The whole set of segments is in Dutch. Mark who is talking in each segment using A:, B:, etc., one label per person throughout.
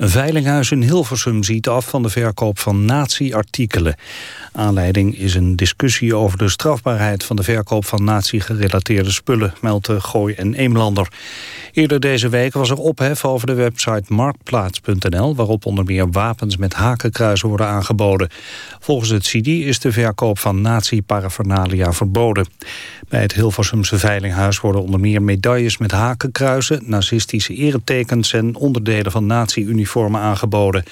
A: Een veilinghuis in Hilversum ziet af van de verkoop van nazi-artikelen. Aanleiding is een discussie over de strafbaarheid van de verkoop van nazi-gerelateerde spullen, meldt Gooi en Eemlander. Eerder deze week was er ophef over de website marktplaats.nl... waarop onder meer wapens met hakenkruizen worden aangeboden. Volgens het CD is de verkoop van nazi-paraphernalia verboden. Bij het Hilversumse Veilinghuis worden onder meer medailles met hakenkruizen... nazistische eretekens en onderdelen van nazi-uniformen aangeboden.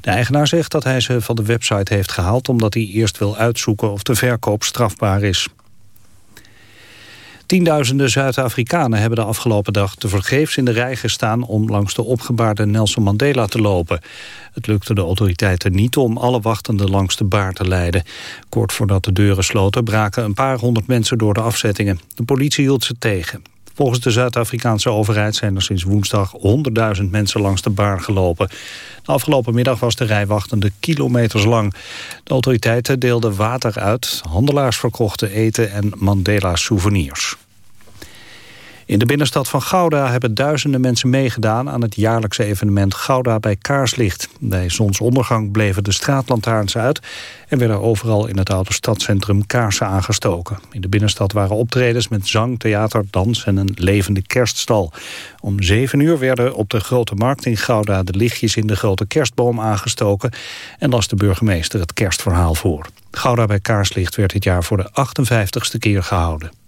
A: De eigenaar zegt dat hij ze van de website heeft gehaald... omdat hij eerst wil uitzoeken of de verkoop strafbaar is. Tienduizenden Zuid-Afrikanen hebben de afgelopen dag tevergeefs in de rij gestaan om langs de opgebaarde Nelson Mandela te lopen. Het lukte de autoriteiten niet om alle wachtenden langs de baar te leiden. Kort voordat de deuren sloten braken een paar honderd mensen door de afzettingen. De politie hield ze tegen. Volgens de Zuid-Afrikaanse overheid zijn er sinds woensdag 100.000 mensen langs de baar gelopen. De afgelopen middag was de rij wachtende kilometers lang. De autoriteiten deelden water uit, handelaars verkochten eten en Mandela souvenirs. In de binnenstad van Gouda hebben duizenden mensen meegedaan... aan het jaarlijkse evenement Gouda bij Kaarslicht. Bij zonsondergang bleven de straatlantaarns uit... en werden overal in het oude stadscentrum kaarsen aangestoken. In de binnenstad waren optredens met zang, theater, dans... en een levende kerststal. Om zeven uur werden op de Grote Markt in Gouda... de lichtjes in de grote kerstboom aangestoken... en las de burgemeester het kerstverhaal voor. Gouda bij Kaarslicht werd dit jaar voor de 58ste keer gehouden.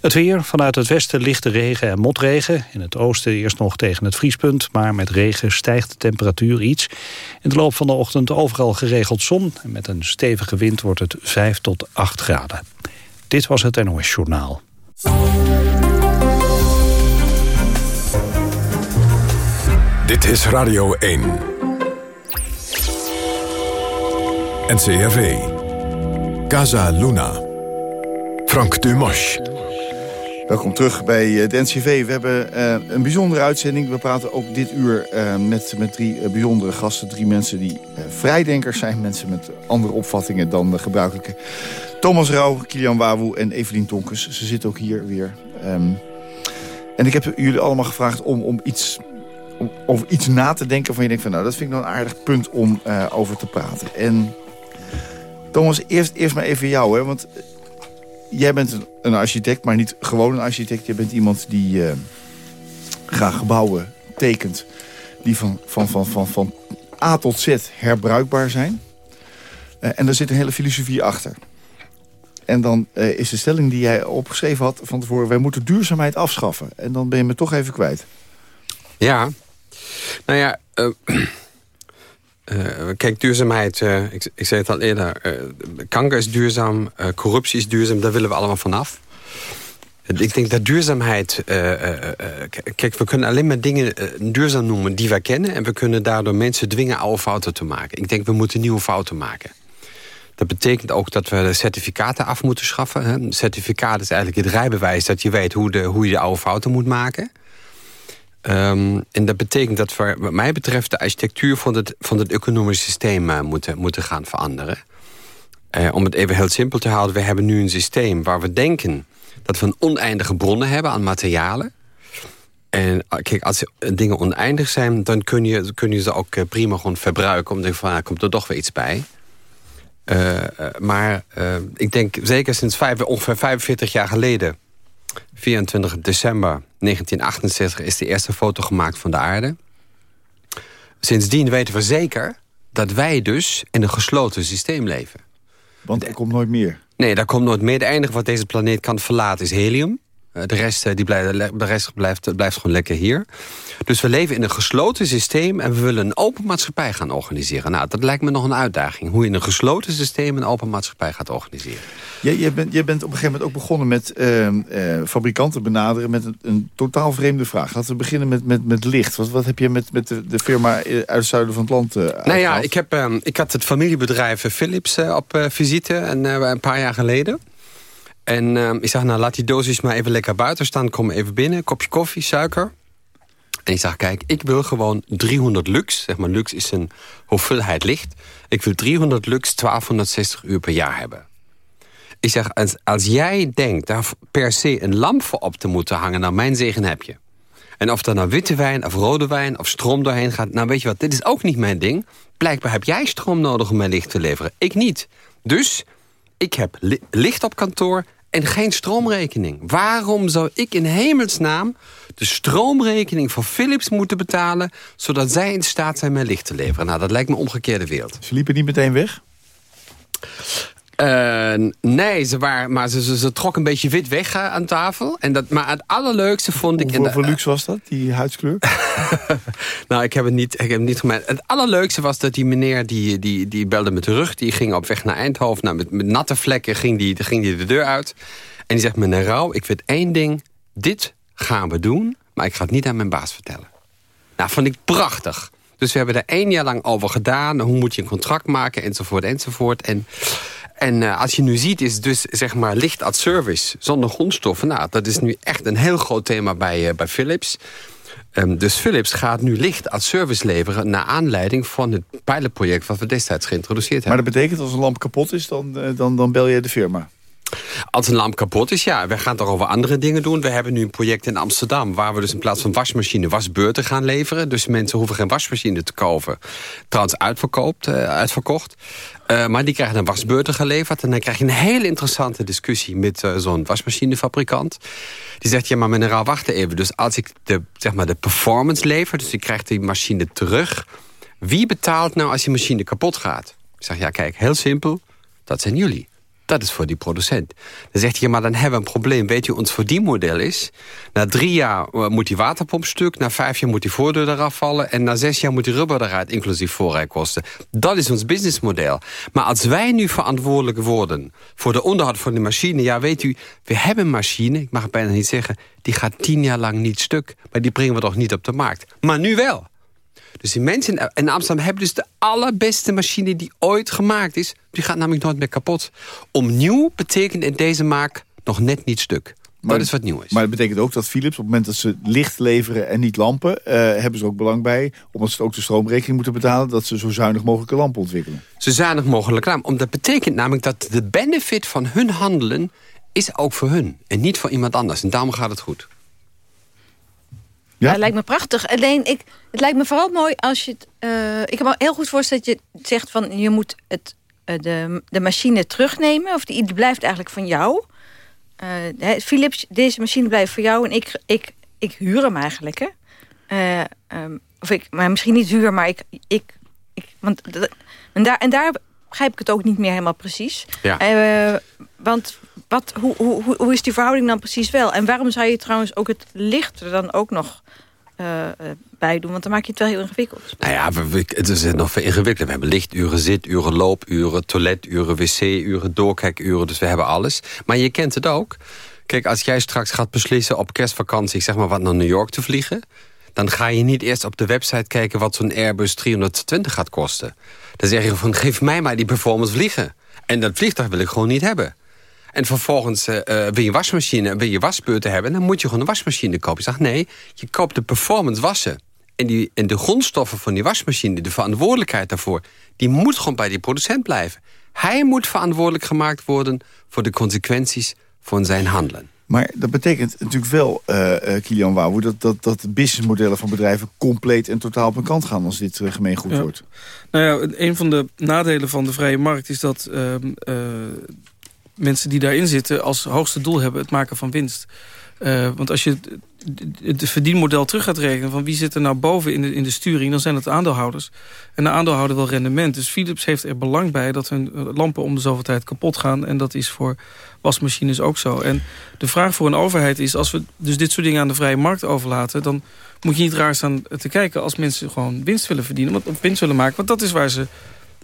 A: Het weer, vanuit het westen lichte regen en motregen. In het oosten eerst nog tegen het vriespunt, maar met regen stijgt de temperatuur iets. In de loop van de ochtend overal geregeld zon. En met een stevige wind wordt het 5 tot 8 graden. Dit was het NOS Journaal.
B: Dit is Radio 1. NCRV. Casa Luna. Frank Dumas.
C: Welkom terug bij eh, de NCV. We hebben uh, een bijzondere uitzending. We praten ook dit uur uh, met, met drie bijzondere gasten. Drie mensen die vrijdenkers zijn. Mensen met andere opvattingen dan de gebruikelijke. Thomas Rauw, Kilian Wawu en Evelien Tonkes. Ze zitten ook hier weer. Um, en ik heb jullie allemaal gevraagd om, om iets om over iets na te denken... van je denkt van nou, dat vind ik nou een aardig punt om over te praten. En Thomas, eerst, eerst maar even jou, hè, want jij bent een architect, maar niet gewoon een architect. Je bent iemand die uh, graag gebouwen tekent... die van, van, van, van, van A tot Z herbruikbaar zijn. Uh, en daar zit een hele filosofie achter. En dan uh, is de stelling die jij opgeschreven had van tevoren... wij moeten duurzaamheid afschaffen. En dan ben je me toch even kwijt.
D: Ja, nou ja... kijk, duurzaamheid, uh, ik, ik, zei het al eerder... Uh, kanker is duurzaam, corruptie is duurzaam, daar willen we allemaal vanaf. Ik denk dat duurzaamheid... kijk, we kunnen alleen maar dingen duurzaam noemen die wij kennen... en we kunnen daardoor mensen dwingen oude fouten te maken. Ik denk, we moeten nieuwe fouten maken. Dat betekent ook dat we certificaten af moeten schaffen. Hè. Een certificaat is eigenlijk het rijbewijs dat je weet hoe, de, hoe je de oude fouten moet maken... Um, en dat betekent dat we, wat mij betreft... de architectuur van het, van het economische systeem uh, moeten, moeten gaan veranderen. Uh, om het even heel simpel te houden... we hebben nu een systeem waar we denken... dat we een oneindige bronnen hebben aan materialen. En uh, kijk, als dingen oneindig zijn... dan kun je, kun je ze ook prima gewoon verbruiken... om te denken van, ah, komt er toch weer iets bij... maar ik denk, zeker sinds ongeveer 45 jaar geleden 24 december 1968 is de eerste foto gemaakt van de aarde. Sindsdien weten we zeker dat wij dus in een gesloten systeem leven.
C: Want er komt nooit meer?
D: Nee, daar komt nooit meer. Het enige wat deze planeet kan verlaten is helium. Eh, de rest, eh, die blijft, de rest blijft, blijft gewoon lekker hier. Dus we leven in een gesloten systeem... en we willen een open maatschappij gaan organiseren. Nou, dat lijkt me nog een uitdaging. Hoe je in een gesloten systeem een open maatschappij gaat organiseren.
C: Je, bent, je bent op een gegeven moment ook begonnen met uh, fabrikanten benaderen... met een, een, totaal vreemde vraag. Laten we beginnen met, met, met licht. Wat, wat heb je met, met de, de firma uit het zuiden van het land uh,
D: Nou ja, ik, heb, ehm, ik had het familiebedrijf Philips op visite een, een paar jaar geleden. En uh, ik zeg, nou laat die dosis maar even lekker buiten staan. Kom even binnen, kopje koffie, suiker. En ik zeg, kijk, ik wil gewoon 300 lux. Zeg maar, lux is een hoeveelheid licht. Ik wil 300 lux 1260 uur per jaar hebben. Ik zeg, als, jij denkt daar per se een lamp voor op te moeten hangen... nou, mijn zegen heb je. En of er nou witte wijn of rode wijn of stroom doorheen gaat... nou, weet je wat, dit is ook niet mijn ding. Blijkbaar heb jij stroom nodig om mijn licht te leveren. Ik niet. Dus ik heb licht op kantoor en geen stroomrekening. Waarom zou ik in hemelsnaam de stroomrekening voor Philips moeten betalen... zodat zij in staat zijn mijn licht te leveren? Nou, dat lijkt me omgekeerde wereld.
C: Ze liepen niet meteen weg?
D: Uh, nee, ze, waren, maar ze, ze, ze, trok een beetje wit weg uh, aan tafel. En dat, maar het allerleukste vond ik...
C: Hoeveel luxe was dat, die huidskleur?
D: nou, ik heb het niet, ik heb het niet gemerkt. Het allerleukste was dat die meneer, die, die, die belde met de rug. Die ging op weg naar Eindhoven. Nou, met, met natte vlekken ging die, ging die de deur uit. En die zegt, meneer Rauw, ik weet één ding. Dit gaan we doen, maar ik ga het niet aan mijn baas vertellen. Nou, vond ik prachtig. Dus we hebben er één jaar lang over gedaan. Hoe moet je een contract maken, enzovoort, enzovoort. En en uh, als je nu ziet, is dus zeg maar licht als service zonder grondstoffen. Nou, dat is nu echt een heel groot thema bij, uh, bij Philips. Um, dus Philips gaat nu licht als service leveren... naar aanleiding van het pilotproject... wat we destijds geïntroduceerd hebben.
C: Maar dat betekent als een lamp kapot is, dan, uh, dan, dan bel je de firma?
D: Als een lamp kapot is, ja. We gaan toch over andere dingen doen. We hebben nu een project in Amsterdam... waar we dus in plaats van wasmachine wasbeurten gaan leveren. Dus mensen hoeven geen wasmachine te kopen. Trouwens uitverkoopt, uitverkocht. Uh, maar die krijgen een wasbeurten geleverd. En dan krijg je een hele interessante discussie... met uh, zo'n wasmachinefabrikant. Die zegt, ja, maar meneer, wacht even. Dus als ik de, zeg maar, de performance lever... dus ik krijg die machine terug... wie betaalt nou als die machine kapot gaat? Ik zeg, ja, kijk, heel simpel. Dat zijn jullie. Dat is voor die producent. Dan zegt hij, maar dan hebben we een probleem. Weet je, ons verdienmodel is... na drie jaar eh, moet die waterpomp stuk... na vijf jaar moet die voordeur eraf vallen... en na zes jaar moet die rubber eruit, inclusief voorrijkosten. Dat is ons businessmodel. Maar als wij nu verantwoordelijk worden... voor de onderhoud van de machine... ja, weet u, we hebben een machine, ik mag het bijna niet zeggen... die gaat tien jaar lang niet stuk. Maar die brengen we toch niet op de markt. Maar nu wel. Dus die mensen in Amsterdam hebben dus de allerbeste machine die ooit gemaakt is. Die gaat namelijk nooit meer kapot. Om nieuw betekent in deze maak nog net niet stuk. Maar, dat is wat nieuw is.
C: Maar dat betekent ook dat Philips, op het moment dat ze licht leveren en niet lampen... Uh, hebben ze ook belang bij, omdat ze ook de stroomrekening moeten betalen... dat ze zo zuinig mogelijke lampen ontwikkelen.
D: Zo zuinig mogelijk lamp. Omdat dat betekent namelijk dat de benefit van hun handelen... is ook voor hun en niet voor iemand anders. En daarom gaat het goed.
E: Ja? Dat lijkt me prachtig. Alleen, ik, het lijkt me vooral mooi als je het... Uh, ik kan me heel goed voorstellen dat je zegt van... je moet het, uh, de, de machine terugnemen. Of die, blijft eigenlijk van jou. Uh, Philips, deze machine blijft voor jou. En ik, ik, ik huur hem eigenlijk. Hè? Um, of ik, maar misschien niet huur, maar ik... ik, ik want, en, daar, en daar begrijp ik het ook niet meer helemaal precies.
D: Ja.
E: want wat, hoe, hoe, hoe is die verhouding dan precies wel? En waarom zou je trouwens ook het licht er dan ook nog uh, bij doen? Want dan maak je het wel heel ingewikkeld.
D: Nou ja, het is nog veel ingewikkelder. We hebben lichturen, zituren, loopuren, toileturen, wc-uren, doorkijkuren. Dus we hebben alles. Maar je kent het ook. Kijk, als jij straks gaat beslissen op kerstvakantie... zeg maar wat naar New York te vliegen... dan ga je niet eerst op de website kijken... wat zo'n Airbus 320 gaat kosten. Dan zeg je van, geef mij maar die performance vliegen. En dat vliegtuig wil ik gewoon niet hebben. En vervolgens uh, wil je wasmachine, wil je wasbeurten hebben... dan moet je gewoon een wasmachine kopen. Je zegt nee, je koopt de performance wassen. En, die, en de grondstoffen van die wasmachine, de verantwoordelijkheid daarvoor... die moet gewoon bij die producent blijven. Hij moet verantwoordelijk gemaakt worden voor de consequenties van zijn handelen.
C: Maar dat betekent natuurlijk wel, uh, Kilian Wouw... Dat, dat, dat de businessmodellen van bedrijven compleet en totaal op een kant gaan... als dit uh, gemeengoed wordt.
F: Nou ja, een van de nadelen van de vrije markt is dat... Ehm, mensen die daarin zitten als hoogste doel hebben het maken van winst. Want als je het verdienmodel terug gaat rekenen... van wie zit er nou boven in de, in de sturing... dan zijn het aandeelhouders. En de aandeelhouder wil rendement. Dus Philips heeft er belang bij dat hun lampen om de zoveel tijd kapot gaan. En dat is voor wasmachines ook zo. En de vraag voor een overheid is... als we dus dit soort dingen aan de vrije markt overlaten... dan moet je niet raar staan te kijken als mensen gewoon winst willen verdienen. Of winst willen maken. Want dat is waar ze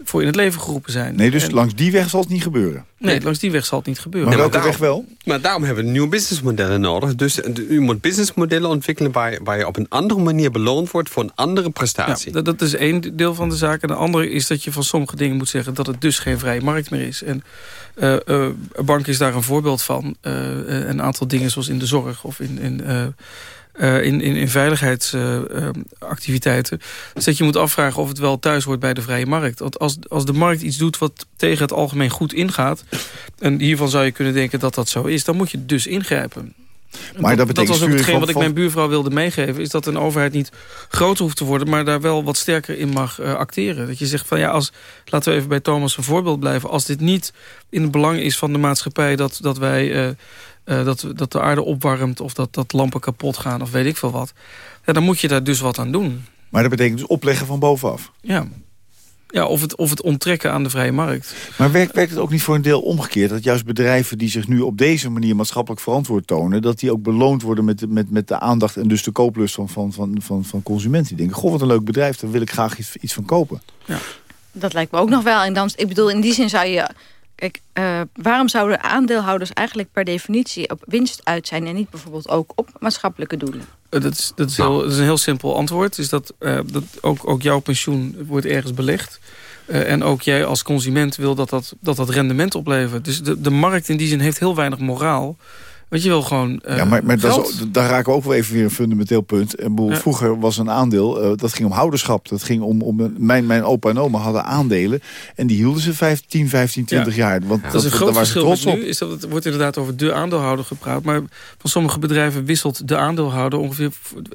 F: voor in het leven geroepen zijn.
C: Nee, dus langs die weg zal het niet gebeuren?
F: Nee, langs die weg zal het niet gebeuren.
C: Maar welke weg wel?
D: Maar daarom hebben we nieuwe businessmodellen nodig. Dus u moet businessmodellen ontwikkelen... Waar, waar je op een andere manier beloond wordt voor een andere prestatie.
F: Ja, dat, is één deel van de zaak. En de andere is dat je van sommige dingen moet zeggen... dat het dus geen vrije markt meer is. En uh, uh, bank is daar een voorbeeld van. Uh, een aantal dingen zoals in de zorg of in... in in, in, in veiligheidsactiviteiten. dus dat je moet afvragen of het wel thuis hoort bij de vrije markt. Want als, als de markt iets doet wat tegen het algemeen goed ingaat... en hiervan zou je kunnen denken dat dat zo is... dan moet je dus ingrijpen.
C: Maar dat,
F: dat, was ook hetgeen wat ik mijn buurvrouw wilde meegeven... is dat een overheid niet groter hoeft te worden... maar daar wel wat sterker in mag uh, acteren. Dat je zegt van ja, als, laten we even bij Thomas een voorbeeld blijven... als dit niet in het belang is van de maatschappij... dat, dat, wij, uh, uh, dat, dat de aarde opwarmt of dat, dat lampen kapot gaan... of weet ik veel wat, ja, dan moet je daar dus wat aan doen.
C: Maar dat betekent dus opleggen van bovenaf?
F: Ja, ja, of, het, of het onttrekken aan de vrije markt.
C: Maar werkt, werkt het ook niet voor een deel omgekeerd? Dat juist bedrijven die zich nu op deze manier maatschappelijk verantwoord tonen... dat die ook beloond worden met, met, met de aandacht en dus de kooplust van, van, van, van, van consumenten. Die denken, goh, wat een leuk bedrijf, daar wil ik graag iets, iets van kopen.
E: Ja. Dat lijkt me ook nog wel. En dan, ik bedoel, in die zin zou je... Uh, waarom zouden aandeelhouders eigenlijk per definitie op winst uit zijn... en niet bijvoorbeeld ook op maatschappelijke doelen?
F: Eh, dat is, dat is, heel, dat is een heel simpel antwoord. Is dat, uh, dat ook, ook jouw pensioen wordt ergens belegd. En ook jij als consument wil dat dat, dat, dat rendement oplevert. Dus de, de markt in die zin heeft heel weinig moraal. Want je wil gewoon uh,
C: Ja, maar, maar dat is, daar raken we ook wel even weer een fundamenteel punt. En ja. Vroeger was een aandeel, uh, dat ging om houderschap. Dat ging om, om mijn, mijn opa en oma hadden aandelen. En die hielden ze 15, 15 20 ja. jaar. Want
F: ja. dat, dat, is een groot verschil met nu. Is dat, het wordt inderdaad over de aandeelhouder gepraat. Maar van sommige bedrijven wisselt de aandeelhouder... ongeveer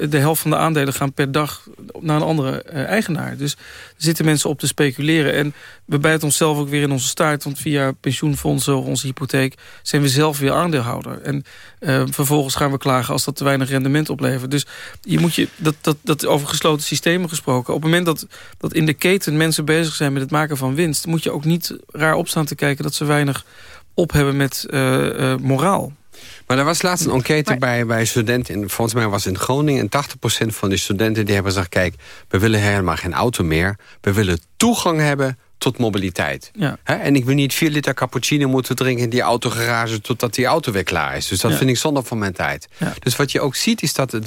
F: de helft van de aandelen gaan per dag naar een andere uh, eigenaar. Dus er zitten mensen op te speculeren. En we bijten onszelf ook weer in onze staart. Want via pensioenfondsen of onze hypotheek zijn we zelf weer aandeelhouder. En uh, vervolgens gaan we klagen als dat te weinig rendement oplevert. Dus je moet je, dat, dat, dat over gesloten systemen gesproken. Op het moment dat, dat in de keten mensen bezig zijn met het maken van winst... moet je ook niet raar opstaan te kijken dat ze weinig op hebben met uh, uh, moraal.
D: Maar er was laatst een enquête maar... bij, bij studenten. In, volgens mij was in Groningen. En 80% van de studenten die hebben gezegd... kijk, we willen helemaal geen auto meer. We willen toegang hebben tot mobiliteit.
F: Ja.
D: en ik wil niet 4 liter cappuccino moeten drinken in die autogarage totdat die auto weer klaar is. Dus dat ja. vind ik zonde van mijn tijd.
F: Ja.
D: Dus wat je ook ziet is dat het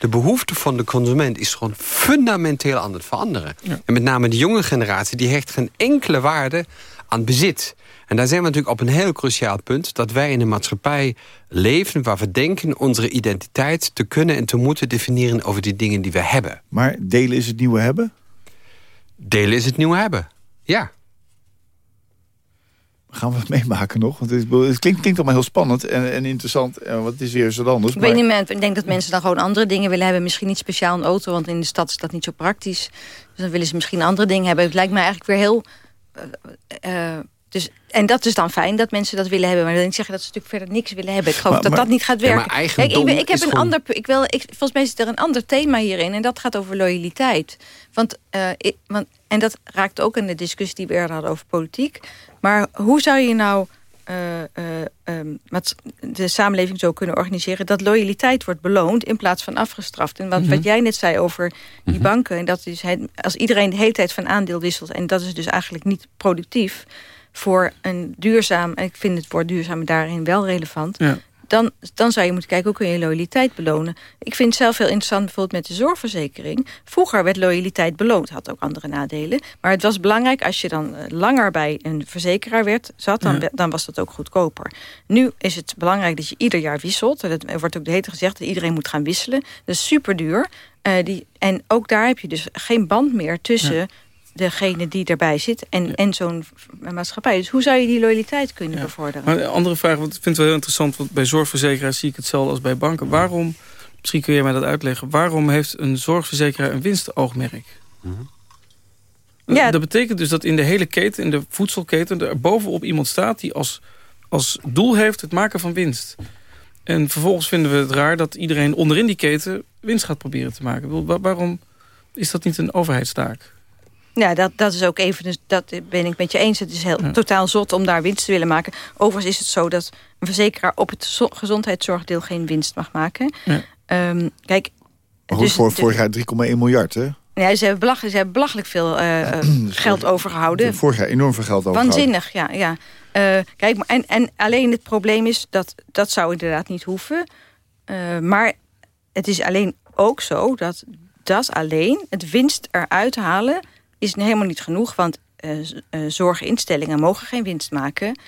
D: de behoefte van de consument is gewoon fundamenteel aan het veranderen. En met name de jonge generatie die hecht geen enkele waarde aan bezit. En daar zijn we natuurlijk op een heel cruciaal punt... dat wij in een maatschappij leven waar we denken... onze identiteit te kunnen en te moeten definiëren over die dingen die we hebben.
C: Maar delen is het nieuwe hebben?
D: Delen is het nieuwe hebben. Ja.
C: Gaan we het meemaken nog? Want het, het klinkt, klinkt allemaal heel spannend en, en interessant. En wat is weer zo anders.
E: Ik, maar... weet niet, ik denk dat mensen dan gewoon andere dingen willen hebben. Misschien niet speciaal een auto, want in de stad is dat niet zo praktisch. Dus dan willen ze misschien andere dingen hebben. Het lijkt me eigenlijk weer heel... Uh, uh, dus, en dat is dan fijn dat mensen dat willen hebben. Maar dan denk ik zeggen dat ze natuurlijk verder niks willen hebben. Ik geloof maar, dat maar, dat niet gaat werken.
D: Ja,
E: Kijk, ik, ik, heb een gewoon... ander... Ik wil, ik, volgens mij zit er een ander thema hierin. En dat gaat over loyaliteit. Want, uh, ik, want, en dat raakt ook in de discussie die we eerder hadden over politiek. Maar hoe zou je nou uh, uh, um, de samenleving zo kunnen organiseren... dat loyaliteit wordt beloond in plaats van afgestraft? En wat, mm -hmm. wat jij net zei over die mm -hmm. banken... En dat is, als iedereen de hele tijd van aandeel wisselt... en dat is dus eigenlijk niet productief voor een duurzaam... en ik vind het woord duurzaam daarin wel relevant...
F: Ja.
E: Dan, dan zou je moeten kijken, hoe kun je loyaliteit belonen? Ik vind het zelf heel interessant, bijvoorbeeld met de zorgverzekering. Vroeger werd loyaliteit beloond, had ook andere nadelen. Maar het was belangrijk, als je dan langer bij een verzekeraar werd, zat... dan, ja. dan was dat ook goedkoper. Nu is het belangrijk dat je ieder jaar wisselt. Er wordt ook de hele gezegd dat iedereen moet gaan wisselen. Dat is super duur. Uh, die, en ook daar heb je dus geen band meer tussen... Ja degene die erbij zit en, ja. en zo'n maatschappij. Dus hoe zou je die loyaliteit kunnen ja. bevorderen?
F: Maar een andere vraag, want ik vind het wel heel interessant... want bij zorgverzekeraars zie ik hetzelfde als bij banken. Waarom, misschien kun je mij dat uitleggen... waarom heeft een zorgverzekeraar een winstoogmerk? Ja. Dat betekent dus dat in de hele keten, in de voedselketen... er bovenop iemand staat die als, als doel heeft het maken van winst. En vervolgens vinden we het raar dat iedereen onderin die keten... winst gaat proberen te maken. Waarom is dat niet een overheidstaak?
E: Ja, dat, dat is ook even, dus dat ben ik met je eens. Het is heel, ja. totaal zot om daar winst te willen maken. Overigens is het zo dat een verzekeraar op het zo gezondheidszorgdeel geen winst mag maken.
F: Ja.
E: Um, kijk,
C: maar goed, dus, voor vorig jaar 3,1 miljard, hè?
E: Ja, ze hebben belachelijk, ze hebben belachelijk veel uh, geld overgehouden.
C: Vorig jaar enorm veel geld overgehouden.
E: Waanzinnig, ja. ja. Uh, kijk, en, en alleen het probleem is dat dat zou inderdaad niet hoeven. Uh, maar het is alleen ook zo dat dat alleen het winst eruit halen is helemaal niet genoeg, want uh, uh, zorginstellingen mogen geen winst maken...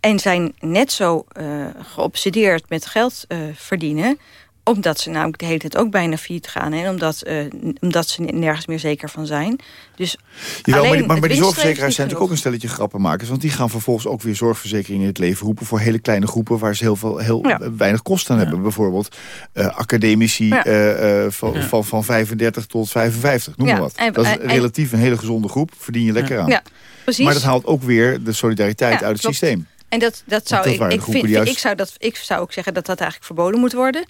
E: en zijn net zo uh, geobsedeerd met geld verdienen... omdat ze namelijk de hele tijd ook bijna failliet gaan. En omdat, uh, omdat ze nergens meer zeker van zijn. Dus
C: Jawel, maar, maar, maar die zorgverzekeraars zijn natuurlijk ook een stelletje grappenmakers. Want die gaan vervolgens ook weer zorgverzekeringen in het leven roepen... voor hele kleine groepen waar ze heel, veel, heel weinig kosten aan hebben. Bijvoorbeeld uh, academici uh, van, van, van 35 tot 55, noem maar wat. dat is relatief een hele gezonde groep. Verdien je lekker aan. Ja, precies. Maar dat haalt ook weer de solidariteit uit het systeem.
E: En dat, dat zou ik, ik, vind, ik, zou dat, ik zou ook zeggen dat dat eigenlijk verboden moet worden.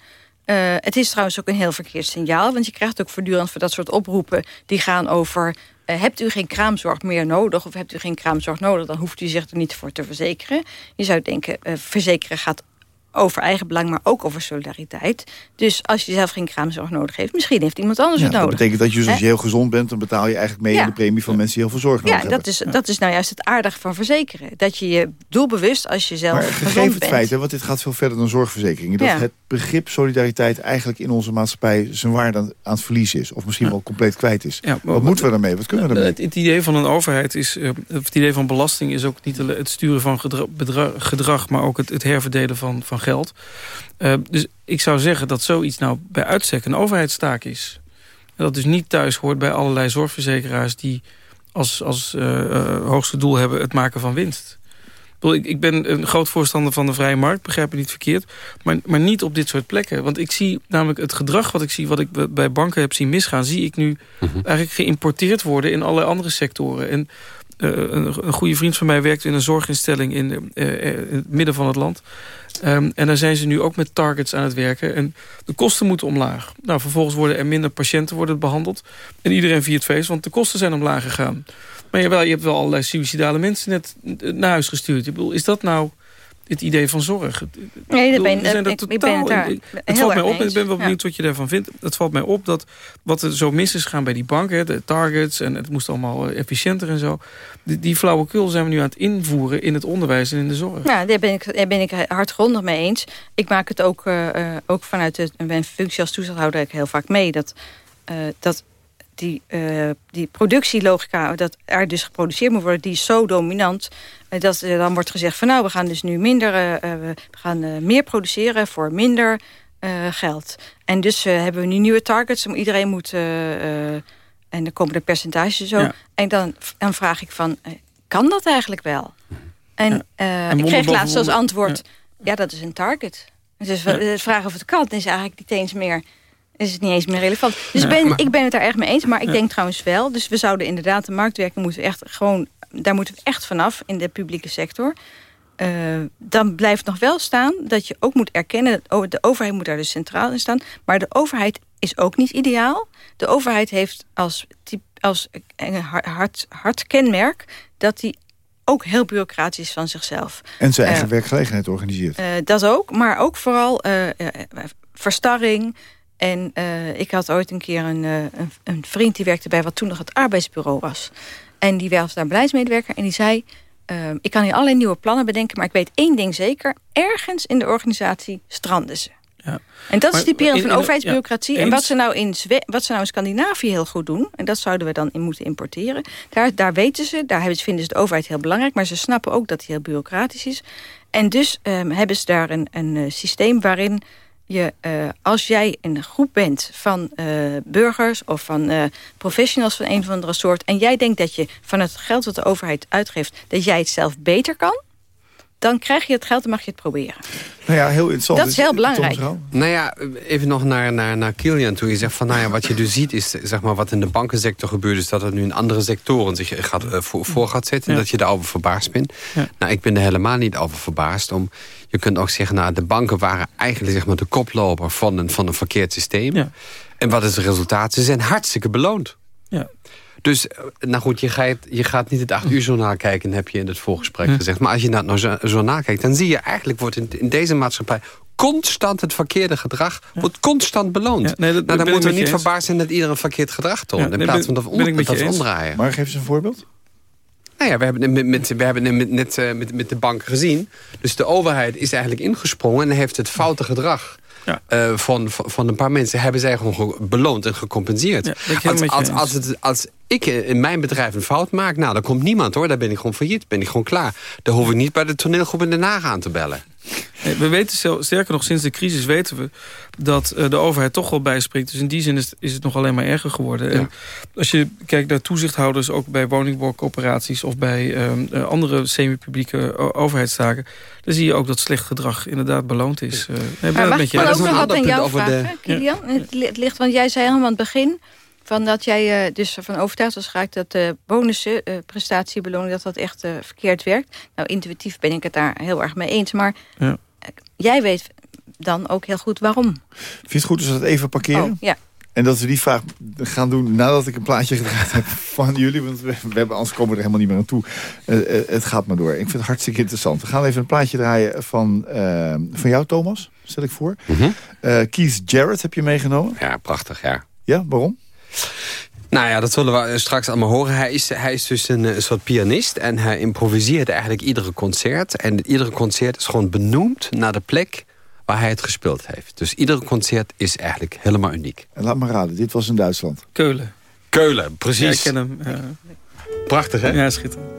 E: Uh, het is trouwens ook een heel verkeerd signaal. Want je krijgt ook voortdurend voor dat soort oproepen... die gaan over, uh, hebt u geen kraamzorg meer nodig... of hebt u geen kraamzorg nodig, dan hoeft u zich er niet voor te verzekeren. Je zou denken, uh, verzekeren gaat over eigen belang, maar ook over solidariteit. Dus als je zelf geen kraamzorg nodig heeft, misschien heeft iemand anders het nodig.
C: Dat betekent dat je, dus als je heel gezond bent, dan betaal je eigenlijk mee in de premie van mensen die heel veel zorg nodig
E: ja, hebben. Dat is, dat is nou juist het aardige van verzekeren. Dat je je doelbewust, als je zelf maar
C: gegeven het feit, hè, want dit gaat veel verder dan zorgverzekeringen, dat het begrip solidariteit eigenlijk in onze maatschappij zijn waarde aan het verliezen is. Of misschien wel compleet kwijt is. wat moeten we daarmee? Wat kunnen we daarmee?
F: Het, idee van een overheid is, uh, het idee van belasting is ook niet het sturen van gedrag, gedrag maar ook het, het herverdelen van, van geld. Uh, dus ik zou zeggen dat zoiets nou bij uitstek een overheidstaak is. En dat dus niet thuis hoort bij allerlei zorgverzekeraars... die als, als uh, hoogste doel hebben het maken van winst. Ik, ik ben een groot voorstander van de vrije markt, begrijp me niet verkeerd. Maar, maar niet op dit soort plekken. Want ik zie namelijk het gedrag wat ik zie, wat ik bij banken heb zien misgaan... zie ik nu mhm. eigenlijk geïmporteerd worden in allerlei andere sectoren. En een, een, goede vriend van mij werkt in een zorginstelling in, uh, in het midden van het land. Um, en daar zijn ze nu ook met targets aan het werken. En de kosten moeten omlaag. Nou, vervolgens worden er minder patiënten worden behandeld. En iedereen viert feest, want de kosten zijn omlaag gegaan. Maar jawel, je hebt wel allerlei suicidale mensen net naar huis gestuurd. Ik bedoel, is dat nou het idee van zorg.
E: Nee, dat ben, ik, ik ben het daar
F: Het valt mij op, en ik ben wel benieuwd wat je daarvan vindt. Het valt mij op dat wat er zo mis is gaan bij die banken... de targets en het moest allemaal eh, efficiënter en zo... Die, die flauwekul zijn we nu aan het invoeren in het onderwijs en in de zorg.
E: Ja, daar ben ik, daar ben ik hardgrondig mee eens. Ik maak het ook, uh, ook vanuit het, mijn functie als toezichthouder heel vaak mee... dat, uh, dat die, uh, die productielogica, dat er dus geproduceerd moet worden... die is zo dominant uh, dat er dan wordt gezegd van... nou, we gaan dus nu minder, we gaan meer produceren voor minder geld. En dus hebben we nu nieuwe targets. Iedereen moet... en dan komen de percentages zo. En dan, dan vraag ik van, kan dat eigenlijk wel? En, en ik kreeg laatst als antwoord... Ja. dat is een target. Dus vragen of het kan is eigenlijk niet eens meer is het niet eens meer relevant. Dus ben, ik ben het daar erg mee eens. Maar ik denk trouwens wel. Dus we zouden inderdaad de marktwerking moeten echt gewoon... daar moeten we echt vanaf in de publieke sector. Uh, dan blijft nog wel staan dat je ook moet erkennen... de overheid moet daar dus centraal in staan. Maar de overheid is ook niet ideaal. De overheid heeft als, als hard, hard kenmerk... dat die ook heel bureaucratisch van zichzelf.
C: En zijn eigen uh, werkgelegenheid organiseert. Uh,
E: dat ook, maar ook vooral verstarring... En uh, ik had ooit een keer een, uh, een, een, vriend die werkte bij wat toen nog het arbeidsbureau was. En die was daar beleidsmedewerker en die zei... Uh, ik kan hier allerlei nieuwe plannen bedenken, maar ik weet één ding zeker. Ergens in de organisatie stranden ze. Ja. En dat is typerend van overheidsbureaucratie. en wat ze, nou in wat ze nou in Scandinavië heel goed doen... en dat zouden we dan in moeten importeren... daar, daar weten ze, daar vinden ze de overheid heel belangrijk... maar ze snappen ook dat die heel bureaucratisch is. En dus um, hebben ze daar een, een systeem waarin je, uh, als jij een groep bent van uh, burgers of van uh, professionals van een of andere soort... en jij denkt dat je van het geld dat de overheid uitgeeft... dat jij het zelf beter kan dan krijg je het geld en mag je het proberen.
C: Nou ja, heel interessant.
E: Dat is heel belangrijk.
D: Nou ja, even nog naar, naar, naar Kilian toe. Je zegt van, nou ja, wat je dus ziet is, zeg maar, wat in de bankensector gebeurt... is dat het nu in andere sectoren zich gaat, uh, voor, voor, gaat zetten... en dat je daarover verbaasd bent. Nou, ik ben er helemaal niet over verbaasd. Om, je kunt ook zeggen, nou, de banken waren eigenlijk zeg maar, de koploper van een, van een verkeerd systeem. Ja. En wat is het resultaat? Ze zijn hartstikke beloond. Ja. Dus, eh, nou goed, je gaat, je gaat niet het acht uur journaal kijken... heb je in het voorgesprek gezegd. Maar als je naar het journaal kijkt... dan zie je eigenlijk wordt in, in deze maatschappij constant het verkeerde gedrag wordt constant beloond. Ja, nee, nou, dan moeten we niet verbaasd zijn dat iedereen verkeerd gedrag toont. in plaats van dat, dat omdraaien.
C: Maar geef eens een voorbeeld.
D: Nou ja, we hebben, met, met, we hebben net met, uh, met, met de bank gezien. Dus de overheid is eigenlijk ingesprongen en heeft het foute gedrag ja. Uh, van, van een paar mensen hebben zij gewoon beloond en gecompenseerd. als, als, als, het, als ik in mijn bedrijf een fout maak, nou, dan komt niemand hoor. Dan ben ik gewoon failliet, ben ik gewoon klaar. Dan hoef ik niet bij de toneelgroep in Den Haag aan te bellen.
F: We weten, sterker nog, sinds de crisis weten we... dat uh, de overheid toch wel bijspringt. Dus in die zin is, is het nog alleen maar erger geworden. Ja. En als je kijkt naar toezichthouders... ook bij woningbouwcoöperaties... of bij uh, andere semi-publieke overheidstaken... dan zie je ook dat slecht gedrag inderdaad beloond is. Uh,
E: maar mag ik ook nog wat aan jou vragen, de... Kilian? Het ligt, want jij zei helemaal aan het begin van dat jij uh, dus van overtuigd was geraakt dat de bonussen, uh, prestatiebeloning, dat dat echt uh, verkeerd werkt. Nou, intuïtief ben ik het daar heel erg mee eens. Maar ja. jij weet dan ook heel goed waarom.
C: Vind je het goed als we dat even parkeren?
E: Oh, ja.
C: En dat we die vraag gaan doen nadat ik een plaatje gedraaid heb van jullie. Want we, we hebben, anders komen we er helemaal niet meer aan toe. het gaat maar door. Ik vind het hartstikke interessant. We gaan even een plaatje draaien van, van jou, Thomas. Stel ik voor. Mm -hmm. Keith Jarrett heb je meegenomen.
D: Ja, prachtig, ja.
C: Ja, waarom?
D: Nou ja, dat zullen we straks allemaal horen. Hij is, hij is dus een, een soort pianist en hij improviseert eigenlijk iedere concert. En iedere concert is gewoon benoemd naar de plek waar hij het gespeeld heeft. Dus iedere concert is eigenlijk helemaal uniek.
C: En laat me raden, dit was in Duitsland.
F: Keulen.
D: Keulen, precies. Ja, ik
F: ken hem. Ja.
D: Prachtig, hè?
F: Ja, schitterend.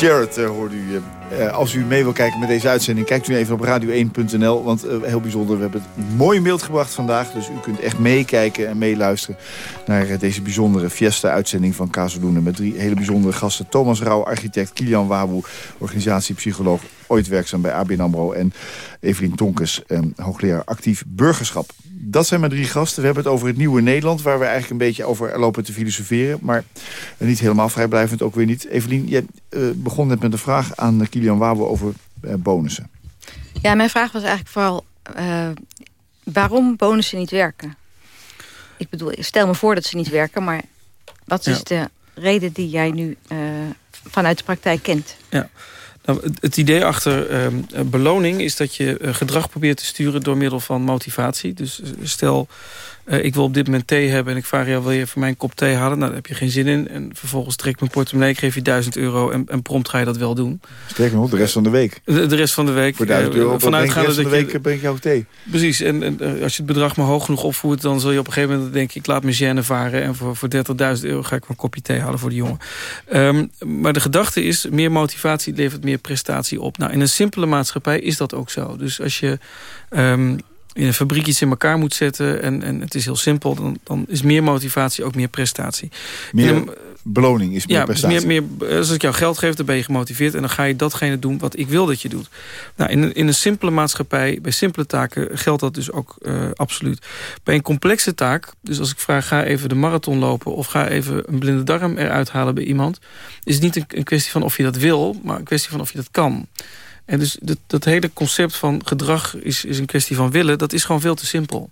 C: Jarrett uh, hoorde u. Uh, als u mee wil kijken met deze uitzending, kijkt u even op radio1.nl. Want heel bijzonder, we hebben het mooi beeld gebracht vandaag. Dus u kunt echt meekijken en meeluisteren naar deze bijzondere Fiesta-uitzending van Kazeloenen. Met drie hele bijzondere gasten. Thomas Rauw, architect, Kilian Waboe, organisatiepsycholoog, ooit werkzaam bij ABN AMRO. En Evelien Tonkes, hoogleraar actief burgerschap. Dat zijn mijn drie gasten. We hebben het over het nieuwe Nederland... waar we eigenlijk een beetje over lopen te filosoferen. Maar niet helemaal vrijblijvend, ook weer niet. Evelien, je uh, begon net met een vraag aan Kilian Wabe over uh, bonussen.
E: Ja, mijn vraag was eigenlijk vooral... Uh, waarom bonussen niet werken? Ik bedoel, stel me voor dat ze niet werken... maar wat is de reden die jij nu vanuit de praktijk kent.
F: Ja. Nou, het, idee achter ehm, beloning is dat je gedrag probeert te sturen door middel van motivatie. Dus stel, uh, ik wil op dit moment thee hebben en ik vraag jou, wil je voor mij een kop thee halen? Nou, daar heb je geen zin in. En vervolgens trek ik mijn portemonnee, ik geef je 1000 euro en, en prompt ga je dat wel doen.
C: Sterker nog, de rest van de week.
F: De, de rest van de week.
C: Voor 1000 euro, uh, vanuitgaande de, de week je, breng ik jou thee.
F: Precies, en, en als je het bedrag maar hoog genoeg opvoert, dan zul je op een gegeven moment denken, ik laat mijn gêne varen en voor, voor 30.000 euro ga ik een kopje thee halen voor die jongen. Um, maar de gedachte is, meer motivatie levert meer prestatie op. Nou, in een simpele maatschappij is dat ook zo. Dus als je... Um, in een fabriek iets in elkaar moet zetten... en, en het is heel simpel, dan, dan is meer motivatie ook meer prestatie.
C: Meer een, beloning is meer
F: ja,
C: prestatie.
F: Meer, meer, als ik jou geld geef, dan ben je gemotiveerd... en dan ga je datgene doen wat ik wil dat je doet. Nou, in, in een simpele maatschappij, bij simpele taken... geldt dat dus ook uh, absoluut. Bij een complexe taak, dus als ik vraag... ga even de marathon lopen of ga even een blinde darm eruit halen bij iemand... is het niet een, een kwestie van of je dat wil, maar een kwestie van of je dat kan... En dus dat, dat, hele concept van gedrag is, is een kwestie van willen... dat is gewoon veel te simpel.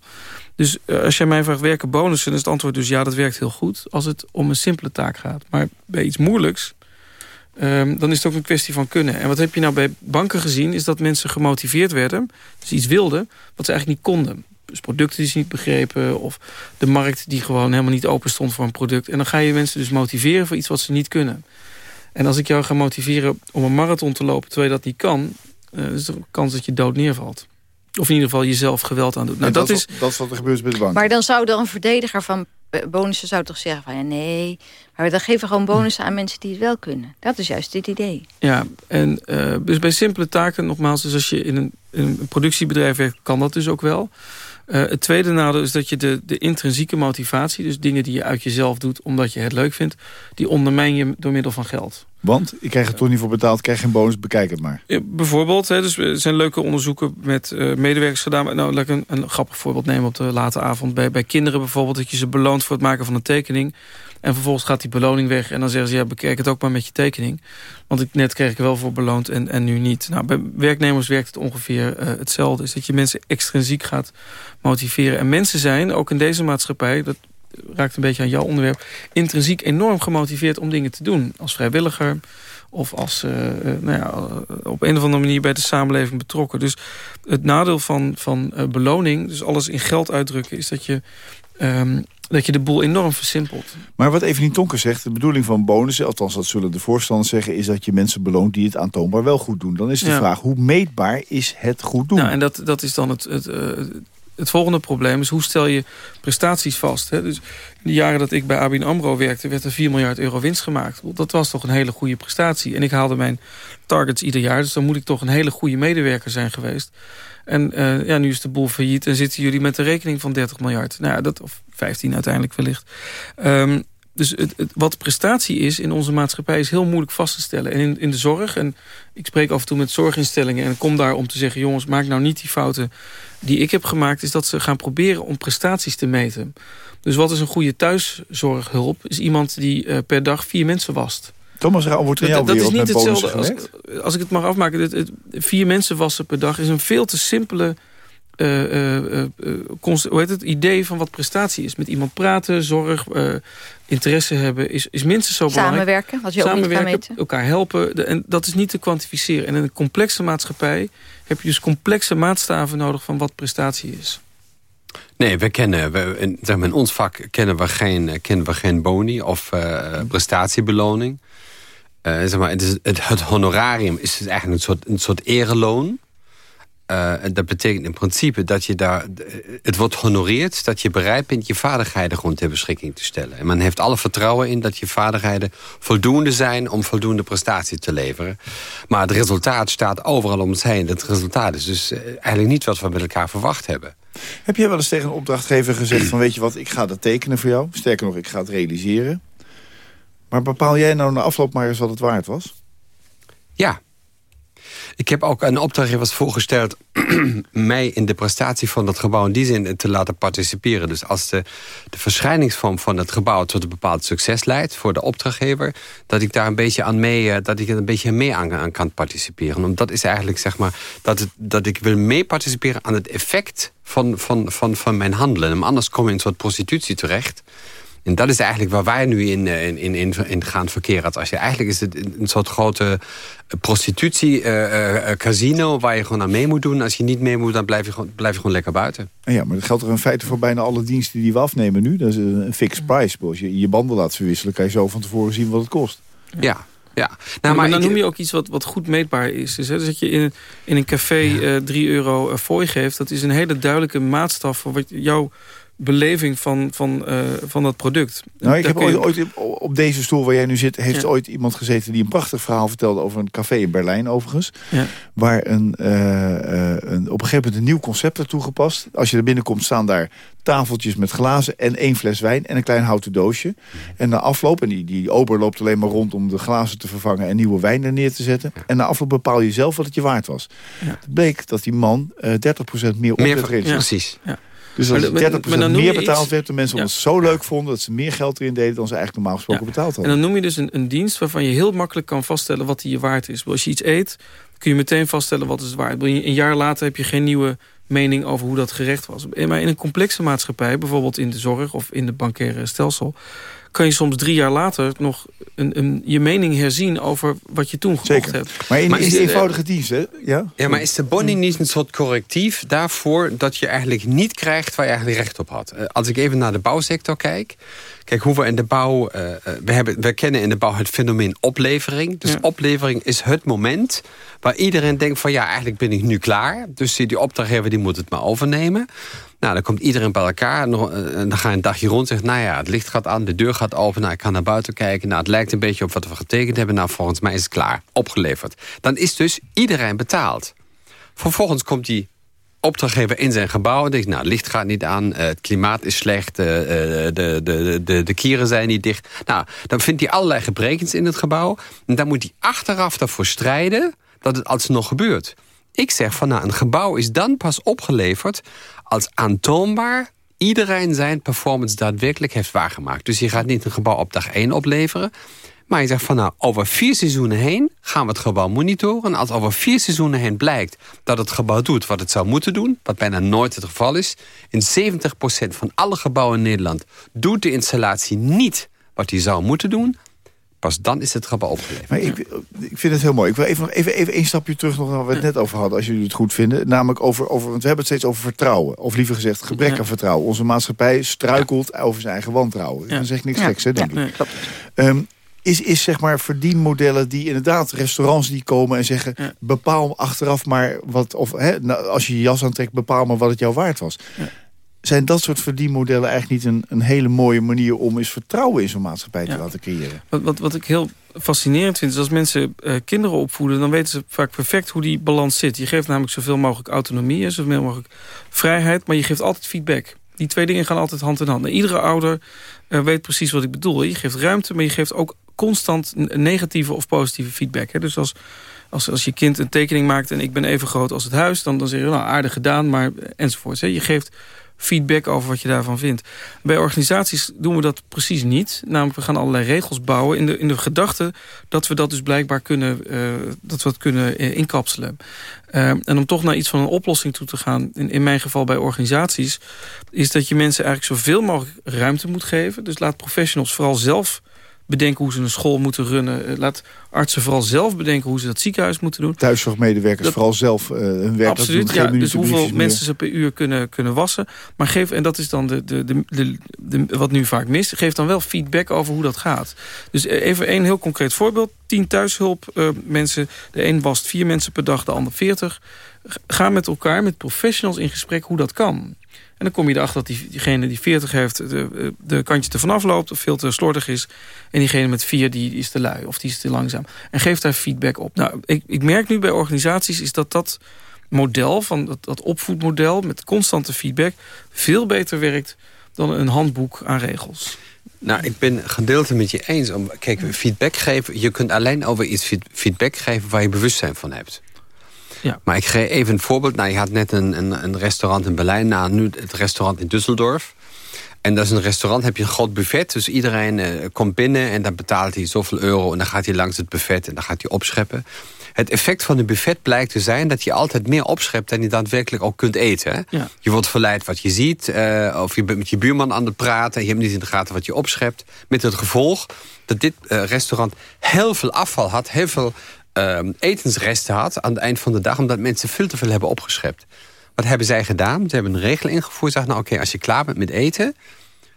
F: Dus uh, als jij mij vraagt werken bonussen... dan is het antwoord dus ja, dat werkt heel goed... als het om een simpele taak gaat. Maar bij iets moeilijks... Um, dan is het ook een kwestie van kunnen. En wat heb je nou bij banken gezien... is dat mensen gemotiveerd werden... dus iets wilden, wat ze eigenlijk niet konden. Dus producten die ze niet begrepen... of de markt die gewoon helemaal niet open stond voor een product. En dan ga je mensen dus motiveren voor iets wat ze niet kunnen. En als ik jou ga motiveren om een marathon te lopen... terwijl je dat niet kan, uh, is er een kans dat je dood neervalt. Of in ieder geval jezelf geweld aan doet. Nou,
C: dat,
F: dat,
C: is, dat is wat er gebeurt bij de bank.
E: Maar dan zou er een verdediger van bonussen zou toch zeggen van... Ja, nee, maar dan geven we gewoon bonussen aan mensen die het wel kunnen. Dat is juist dit idee.
F: Ja, en uh, dus bij simpele taken, nogmaals... dus als je in een, in een productiebedrijf werkt, kan dat dus ook wel... Uh, het tweede nadeel is dat je de, de intrinsieke motivatie... dus dingen die je uit jezelf doet omdat je het leuk vindt... die ondermijn je door middel van geld.
C: Want ik krijg er toch niet voor betaald, krijg geen bonus, bekijk het maar.
F: Ja, bijvoorbeeld, hè, dus er zijn leuke onderzoeken met uh, medewerkers gedaan. Nou, laat ik een, een, grappig voorbeeld nemen op de late avond. Bij, bij kinderen bijvoorbeeld, dat je ze beloont voor het maken van een tekening. En vervolgens gaat die beloning weg. En dan zeggen ze, ja, bekijk het ook maar met je tekening. Want ik, net kreeg ik wel voor beloond en, en nu niet. Nou, bij werknemers werkt het ongeveer uh, hetzelfde. Is dat je mensen extrinsiek gaat motiveren. En mensen zijn, ook in deze maatschappij... dat raakt een beetje aan jouw onderwerp... intrinsiek enorm gemotiveerd om dingen te doen. Als vrijwilliger of als uh, nou ja, op een of andere manier bij de samenleving betrokken. Dus het nadeel van, van beloning, dus alles in geld uitdrukken... is dat je um, dat je de boel enorm versimpelt.
C: Maar wat Evelien Tonker zegt, de bedoeling van bonussen... althans dat zullen de voorstanders zeggen... is dat je mensen beloont die het aantoonbaar wel goed doen. Dan is de ja. vraag, hoe meetbaar is het goed doen?
F: Nou, en dat, dat is dan het, het, uh, het volgende probleem. Is hoe stel je prestaties vast? Hè? Dus in de jaren dat ik bij ABN AMRO werkte... werd er 4 miljard euro winst gemaakt. Dat was toch een hele goede prestatie. En ik haalde mijn targets ieder jaar. Dus dan moet ik toch een hele goede medewerker zijn geweest. En uh, ja, nu is de boel failliet en zitten jullie met een rekening van 30 miljard. Nou ja, dat, of 15 uiteindelijk wellicht. Um, dus het, wat prestatie is in onze maatschappij is heel moeilijk vast te stellen. En in, in de zorg, en ik spreek af en toe met zorginstellingen... en kom daar om te zeggen, jongens, maak nou niet die fouten die ik heb gemaakt... is dat ze gaan proberen om prestaties te meten. Dus wat is een goede thuiszorghulp? Is iemand die uh, per dag vier mensen wast.
C: Thomas Rauw wordt in jouw dat, dat is niet hetzelfde
F: als, als ik het mag afmaken. Het, het, vier mensen wassen per dag is een veel te simpele... Uh, uh, hoe heet het idee van wat prestatie is. Met iemand praten, zorg, interesse hebben... is, is minstens zo belangrijk.
E: Samenwerken, wat je
F: Samenwerken,
E: ook niet kan meten.
F: elkaar helpen. De, en dat is niet te kwantificeren. En in een complexe maatschappij heb je dus complexe maatstaven nodig... van wat prestatie is.
D: Nee, we kennen, we, in, zeg maar, in ons vak kennen we geen, kennen we geen boni of uh, prestatiebeloning. Uh, zeg maar, het, het, honorarium is dus eigenlijk een soort, een soort ereloon. Uh, dat betekent in principe dat je daar... Het wordt honoreerd dat je bereid bent je vaardigheden gewoon ter beschikking te stellen. En men heeft alle vertrouwen in dat je vaardigheden voldoende zijn... om voldoende prestatie te leveren. Maar het resultaat staat overal om het heen. Het resultaat is dus eigenlijk niet wat we met elkaar verwacht hebben.
C: Heb jij wel eens tegen een opdrachtgever gezegd van... weet je wat, ik ga dat tekenen voor jou. Sterker nog, ik ga het realiseren. Maar bepaal jij nou na afloop maar eens wat het waard was?
D: Ja. Ik heb ook een opdrachtgever voorgesteld... mij in de prestatie van dat gebouw in die zin te laten participeren. Dus als de, verschijningsvorm van het gebouw tot een bepaald succes leidt... voor de opdrachtgever, dat ik daar een beetje aan mee, dat ik er een beetje mee aan, kan participeren. Omdat dat is eigenlijk, zeg maar, dat, het, dat ik wil mee participeren aan het effect van, van, van, van mijn handelen. En anders kom je in een soort prostitutie terecht En dat is eigenlijk waar wij nu in, in, in, in gaan verkeren. Als je, eigenlijk is het een soort grote prostitutie, uh, casino... waar je gewoon aan mee moet doen. Als je niet mee moet, dan blijf je gewoon, blijf je gewoon lekker buiten.
C: Ja, maar dat geldt er in feite voor bijna alle diensten die we afnemen nu. Dat is een fixed price. Als je je banden laat verwisselen, kan je zo van tevoren zien wat het kost.
D: Ja, ja.
F: Nou, maar, dan noem je ook iets wat, wat goed meetbaar is. Dus, hè, dus dat je in, in een café ja. 3 euro fooi geeft... dat is een hele duidelijke maatstaf voor wat jouw beleving van, van, uh, van dat product.
C: Nou, ik heb ooit, ooit, op deze stoel waar jij nu zit... heeft ja. ooit iemand gezeten die een prachtig verhaal vertelde... over een café in Berlijn overigens. Ja. Waar een, uh, een, op een gegeven moment een nieuw concept werd toegepast. Als je er binnenkomt staan daar tafeltjes met glazen... en één fles wijn en een klein houten doosje. En na afloop, en die, die ober loopt alleen maar rond... om de glazen te vervangen en nieuwe wijn er neer te zetten. En na afloop bepaal je zelf wat het je waard was. Het bleek dat die man uh, 30% meer opzet
D: meer, Precies.
C: Ja. Dus als je 30% maar, meer betaald iets... werd... de mensen ja. het zo leuk vonden... dat ze meer geld erin deden dan ze eigenlijk normaal gesproken ja. betaald hadden.
F: En dan noem je dus een, een, dienst waarvan je heel makkelijk kan vaststellen... wat die je waard is. Als je iets eet, kun je meteen vaststellen wat is het waard. Een jaar later heb je geen nieuwe mening over hoe dat gerecht was. Maar in een complexe maatschappij, bijvoorbeeld in de zorg... of in het bankaire stelsel kan je soms drie jaar later nog een, een, je mening herzien over wat je toen gekocht hebt.
C: Maar in, maar is de eenvoudige dienst, hè? Ja?
D: ja, maar is de bonding niet een soort correctief daarvoor... dat je eigenlijk niet krijgt waar je eigenlijk recht op had? Als ik even naar de bouwsector kijk... Kijk, hoe we in de bouw... Uh, we, hebben, we kennen in de bouw het fenomeen oplevering. Dus ja. oplevering is het moment waar iedereen denkt van... ja, eigenlijk ben ik nu klaar. Dus die opdrachtgever die moet het maar overnemen. Nou, dan komt iedereen bij elkaar en dan ga je een dagje rond en zegt... nou ja, het licht gaat aan, de deur gaat open, nou, ik kan naar buiten kijken. Nou, het lijkt een beetje op wat we getekend hebben. Nou, volgens mij is het klaar, opgeleverd. Dan is dus iedereen betaald. Vervolgens komt die opdrachtgever in zijn gebouw en denkt... nou, het licht gaat niet aan, het klimaat is slecht, de, de, de, de, de kieren zijn niet dicht. Nou, dan vindt hij allerlei gebrekens in het gebouw. En dan moet hij achteraf ervoor strijden dat het alsnog gebeurt. Ik zeg van, nou, een gebouw is dan pas opgeleverd als aantoonbaar iedereen zijn performance daadwerkelijk heeft waargemaakt. Dus je gaat niet een gebouw op dag 1 opleveren. Maar je zegt van nou, over vier seizoenen heen gaan we het gebouw monitoren. En als over vier seizoenen heen blijkt dat het gebouw doet wat het zou moeten doen... wat bijna nooit het geval is... in 70% van alle gebouwen in Nederland doet de installatie niet wat hij zou moeten doen... Pas dan is het gebouw opgeleverd.
C: Maar ik, ik vind het heel mooi. Ik wil even, even, even één stapje terug nog naar wat we het net over hadden. Als jullie het goed vinden. Namelijk over, over want we hebben het steeds over vertrouwen. Of liever gezegd gebrek aan ja. vertrouwen. Onze maatschappij struikelt ja. over zijn eigen wantrouwen. Ja. Dat is echt niks geks, hè, denk ik. Um, is, is zeg maar verdienmodellen die inderdaad restaurants die komen en zeggen... bepaal achteraf maar wat... of hè, nou, als je je jas aantrekt, bepaal maar wat het jou waard was zijn dat soort verdienmodellen eigenlijk niet een, een hele mooie manier... om eens vertrouwen in zo'n maatschappij te laten creëren?
F: Wat, wat, wat ik heel fascinerend vind, is als mensen uh, kinderen opvoeden... dan weten ze vaak perfect hoe die balans zit. Je geeft namelijk zoveel mogelijk autonomie en zoveel mogelijk vrijheid... maar je geeft altijd feedback. Die twee dingen gaan altijd hand in hand. En iedere ouder uh, weet precies wat ik bedoel. Je geeft ruimte, maar je geeft ook constant negatieve of positieve feedback. Hè? Dus als, als, als je kind een tekening maakt en ik ben even groot als het huis... dan, dan zeg je, nou, aardig gedaan, maar enzovoort. Hè? Je geeft feedback over wat je daarvan vindt. Bij organisaties doen we dat precies niet. Namelijk, we gaan allerlei regels bouwen in de, in de gedachte... dat we dat dus blijkbaar kunnen, uh, dat we het kunnen uh, inkapselen. Uh, en om toch naar iets van een oplossing toe te gaan... In, in mijn geval bij organisaties... is dat je mensen eigenlijk zoveel mogelijk ruimte moet geven. Dus laat professionals vooral zelf bedenken hoe ze een school moeten runnen. Laat artsen vooral zelf bedenken hoe ze dat ziekenhuis moeten doen.
C: Thuiszorgmedewerkers dat, vooral zelf uh, hun werk
F: Absoluut. Ja, dus hoeveel mensen ze per uur kunnen, kunnen wassen. Maar geef, en dat is dan de, de, de, de, de wat nu vaak mist... geef dan wel feedback over hoe dat gaat. Dus even een heel concreet voorbeeld. Tien thuishulp uh, mensen. De een wast vier mensen per dag, de ander veertig. Ga met elkaar, met professionals in gesprek hoe dat kan. En dan kom je erachter dat die, diegene die 40 heeft... de, de kantje te vanaf loopt of veel te slordig is. En diegene met 4 die, is te lui of die is te langzaam. En geef daar feedback op. Nou, ik, ik merk nu bij organisaties is dat dat model... van dat, dat opvoedmodel met constante feedback... veel beter werkt dan een handboek aan regels.
D: Nou, ik ben gedeelte met je eens. Om, kijk, feedback geven... je kunt alleen over iets feedback geven waar je bewustzijn van hebt. Ja. Maar ik geef even een voorbeeld. Nou, je had net een, een, een restaurant in Berlijn. Nou, nu het restaurant in Düsseldorf. En dat is een restaurant, heb je een groot buffet. Dus iedereen uh, komt binnen en dan betaalt hij zoveel euro... en dan gaat hij langs het buffet en dan gaat hij opscheppen. Het effect van een buffet blijkt te zijn... dat je altijd meer opschept dan je daadwerkelijk ook kunt eten. Ja. Je wordt verleid wat je ziet. Uh, of je bent met je buurman aan het praten. Je hebt niet in de gaten wat je opschept. Met het gevolg dat dit uh, restaurant heel veel afval had. Heel veel uh, etensresten had aan het eind van de dag. Omdat mensen veel te veel hebben opgeschept. Wat hebben zij gedaan? Ze hebben een regel ingevoerd. Zeggen, nou oké, als je klaar bent met eten...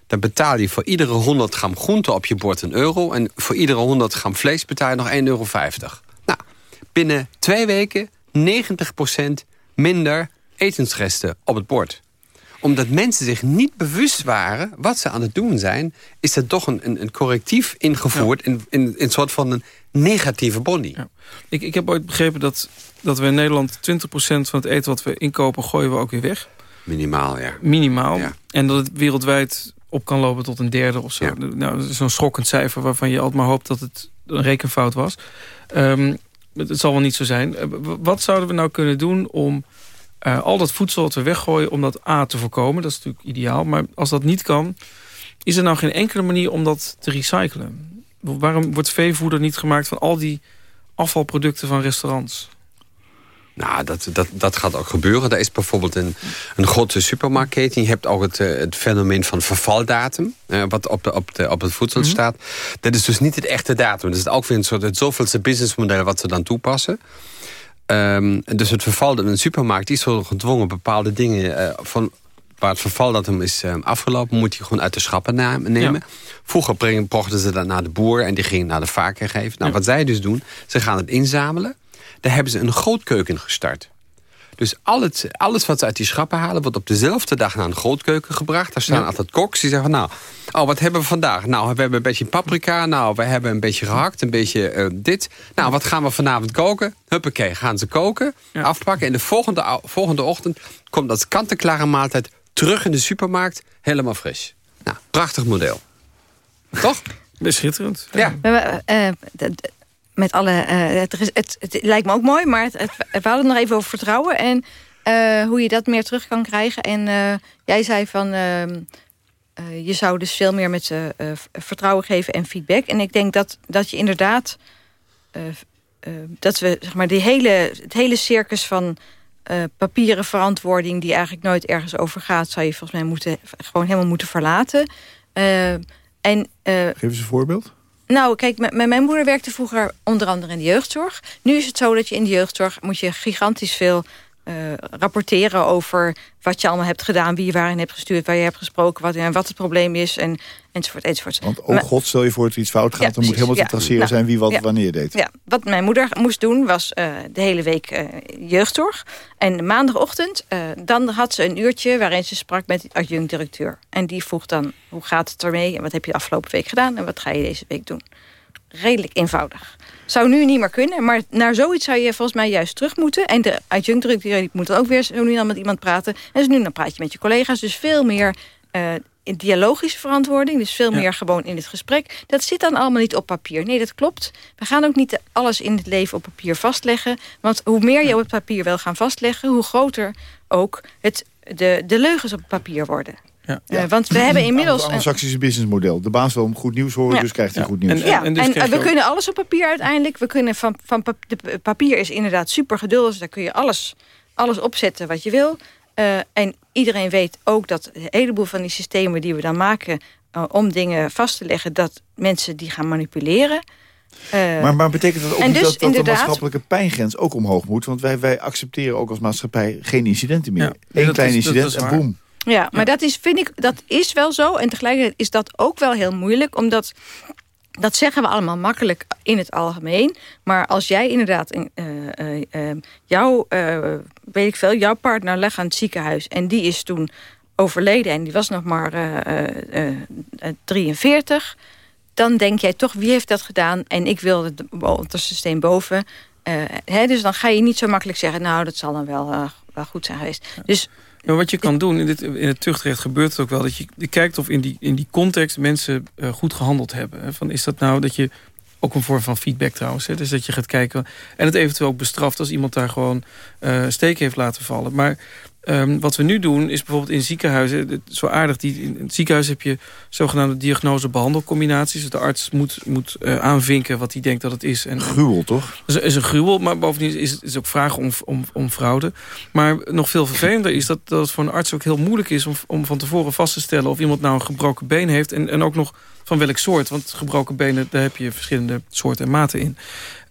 D: dan betaal je voor iedere 100 gram groente op je bord een euro... en voor iedere 100 gram vlees betaal je nog 1,50 euro. Nou, binnen twee weken 90% minder etensresten op het bord omdat mensen zich niet bewust waren wat ze aan het doen zijn... is er toch een, een, een correctief ingevoerd in, in, in een soort van een negatieve. Ja.
F: Ik, ik heb ooit begrepen dat, dat we in Nederland 20% van het eten wat we inkopen... gooien we ook weer weg.
D: Minimaal, ja.
F: Minimaal. Ja. En dat het wereldwijd op kan lopen tot een derde of zo. Ja. Nou, Zo'n schokkend cijfer waarvan je altijd maar hoopt dat het een rekenfout was. Um, het, zal wel niet zo zijn. Eh, wat zouden we nou kunnen doen om uh, al dat voedsel te weggooien... om dat A te voorkomen? Dat is natuurlijk ideaal. Maar als dat niet kan, is er nou geen enkele manier om dat te recyclen? Waarom wordt veevoeder niet gemaakt van al die afvalproducten van restaurants?
D: Nou, dat, dat, dat gaat ook gebeuren. Er is bijvoorbeeld een, een grote supermarkt. Je hebt ook het, eh, het fenomeen van vervaldatum. Uh, wat op, de, op, de, op het voedsel mhm. staat. Dat is dus niet het echte datum. Dat is ook weer een soort het zoveelste businessmodel wat ze dan toepassen. Um, dus het verval in een supermarkt is zo gedwongen bepaalde dingen... Uh, van waar het vervaldatum is uh, afgelopen... moet je gewoon uit de schappen nemen. Vroeger brachten ze dat naar de boer... en die gingen naar de vaker geven. Nou, wat zij dus doen, ze gaan het inzamelen. Daar hebben ze een grootkeuken gestart. Dus al het, alles wat ze uit die schappen halen... wordt op dezelfde dag naar een grootkeuken gebracht. Daar staan altijd koks die zeggen... nou, oh, wat hebben we vandaag? Nou, we hebben een beetje paprika. Nou, we hebben een beetje gehakt. Een beetje uh, dit. Nou, wat gaan we vanavond koken? Huppakee, gaan ze koken. Afpakken. En de volgende, volgende ochtend komt dat kant-en-klare maaltijd... terug in de supermarkt. Helemaal fris. Nou, prachtig model. Toch?
F: Beschitterend.
D: Ja.
E: ja. Met alle, uh, het, het, lijkt me ook mooi, maar het, we hadden nog even over vertrouwen en uh, hoe je dat meer terug kan krijgen. En uh, jij zei van, ehm, je zou dus veel meer met ze vertrouwen geven en feedback. En ik denk dat, dat je inderdaad, dat we zeg maar die hele, het hele circus van papieren verantwoording, die eigenlijk nooit ergens over gaat, zou je volgens mij moeten, gewoon helemaal moeten verlaten. en,
C: Geef eens een voorbeeld.
E: Nou, kijk, mijn moeder werkte vroeger onder andere in de jeugdzorg. Nu is het zo dat je in de jeugdzorg moet je gigantisch veel uh, rapporteren over wat je allemaal hebt gedaan, wie je waarin hebt gestuurd, waar je hebt gesproken, wat, en wat het probleem is, en, enzovoort, enzovoort.
C: Want, oh god, stel je voor dat er iets fout gaat, dan moet helemaal te traceren nou, zijn wie wat wanneer deed.
E: Ja, wat mijn moeder moest doen, was uh, de hele week uh, jeugdzorg. En maandagochtend, dan had ze een uurtje waarin ze sprak met de adjunct-directeur. En die vroeg dan, hoe gaat het ermee, en wat heb je de afgelopen week gedaan, en wat ga je deze week doen? Redelijk eenvoudig. Zou nu niet meer kunnen, maar naar zoiets zou je volgens mij juist terug moeten. En de adjunct-directeur moet dan ook weer zo nu dan met iemand praten. En dus nu dan praat je met je collega's. Dus veel meer uh, dialogische verantwoording. Dus veel meer gewoon in het gesprek. Dat zit dan allemaal niet op papier. Nee, dat klopt. We gaan ook niet alles in het leven op papier vastleggen. Want hoe meer je op het papier wil gaan vastleggen... hoe groter ook het, de, de leugens op het papier worden. Ja. Uh, want we hebben inmiddels...
C: Een anglo businessmodel. De baas wil om goed nieuws horen, dus krijgt hij goed nieuws.
E: En, ja, en, dus en we kunnen alles op papier uiteindelijk. We kunnen van, van de papier is inderdaad super geduldig. Dus daar kun je alles, alles opzetten wat je wil. Uh, en iedereen weet ook dat een heleboel van die systemen die we dan maken... Uh, om dingen vast te leggen, dat mensen die gaan manipuleren...
C: Uh, maar, maar betekent dat ook niet dus dat, dat de maatschappelijke pijngrens ook omhoog moet? Want wij, wij accepteren ook als maatschappij geen incidenten meer. Ja, Eén klein is, incident en boem.
E: Ja, maar dat is, vind ik, dat is wel zo. En tegelijkertijd is dat ook wel heel moeilijk. Omdat, dat zeggen we allemaal makkelijk in het algemeen. Maar als jij inderdaad, uh, uh, uh, jouw, weet ik veel, jouw partner legt aan het ziekenhuis. En die is toen overleden en die was nog maar 43. Dan denk jij toch, wie heeft dat gedaan? En ik wil het systeem boven. hè, dus dan ga je niet zo makkelijk zeggen, nou dat zal dan wel, wel goed zijn geweest. Dus
F: maar wat je kan doen, in, dit, in het tuchtrecht gebeurt het ook wel... dat je, je kijkt of in die, in die context mensen uh, goed gehandeld hebben. Van, is dat nou dat je ook een vorm van feedback trouwens. Hè? Dus dat je gaat kijken en het eventueel ook bestraft... als iemand daar gewoon uh, steek heeft laten vallen. Maar Ehm, wat we nu doen is bijvoorbeeld in ziekenhuizen... zo aardig, die, in het ziekenhuis heb je zogenaamde diagnose-behandelcombinaties. Dus de arts moet, moet uh, aanvinken wat hij denkt dat het is. En,
C: gruwel, toch?
F: Is, is, een gruwel, maar bovendien is het is ook vragen om, om, om fraude. Maar nog veel vervelender is dat, dat het voor een arts ook heel moeilijk is... om, om van tevoren vast te stellen of iemand nou een gebroken been heeft... en, en ook nog van welk soort. Want gebroken benen, daar heb je verschillende soorten en maten in.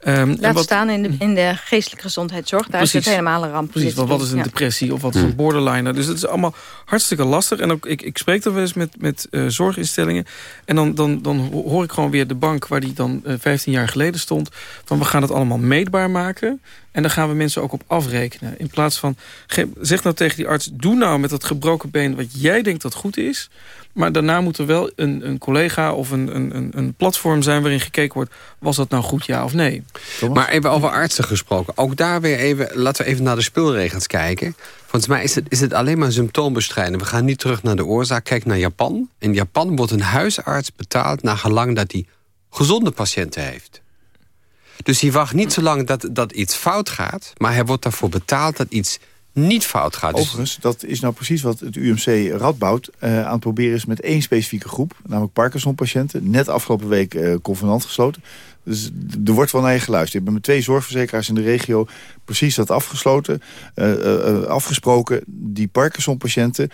E: Um, Laat wat, staan in de, in de geestelijke gezondheidszorg. Daar precies, is het helemaal een ramp.
F: Precies, want wat is een depressie of wat is een borderliner? Dus het is allemaal hartstikke lastig. En ook, ik, ik spreek er wel eens met, met uh, zorginstellingen. En dan, dan, dan hoor ik gewoon weer de bank waar die dan uh, eh, 15 jaar geleden stond. Van we gaan het allemaal meetbaar maken. En daar gaan we mensen ook op afrekenen. In plaats van, zeg nou tegen die arts... doe nou met dat gebroken been wat jij denkt dat goed is... Maar daarna moet er wel een, een collega of een, een, een platform zijn... waarin gekeken wordt, was dat nou goed ja of nee?
D: Maar even over artsen gesproken. Ook daar weer even, laten we even naar de speelregels kijken. Volgens mij is het, is het alleen maar symptoombestrijden. We gaan niet terug naar de oorzaak. Kijk naar Japan. In Japan wordt een huisarts betaald... naar gelang dat hij gezonde patiënten heeft. Dus hij wacht niet zo lang dat, dat iets fout gaat... maar hij wordt daarvoor betaald dat iets niet fout gaat.
C: Dus- Overigens, dat is nou precies wat het UMC Radboud uh, aan het proberen is... met één specifieke groep, namelijk Parkinson-patiënten. Net afgelopen week uh, convenant gesloten. Dus er wordt wel naar je geluisterd. Ik ben met twee zorgverzekeraars in de regio precies dat afgesloten, uh, afgesproken. Die Parkinson-patiënten...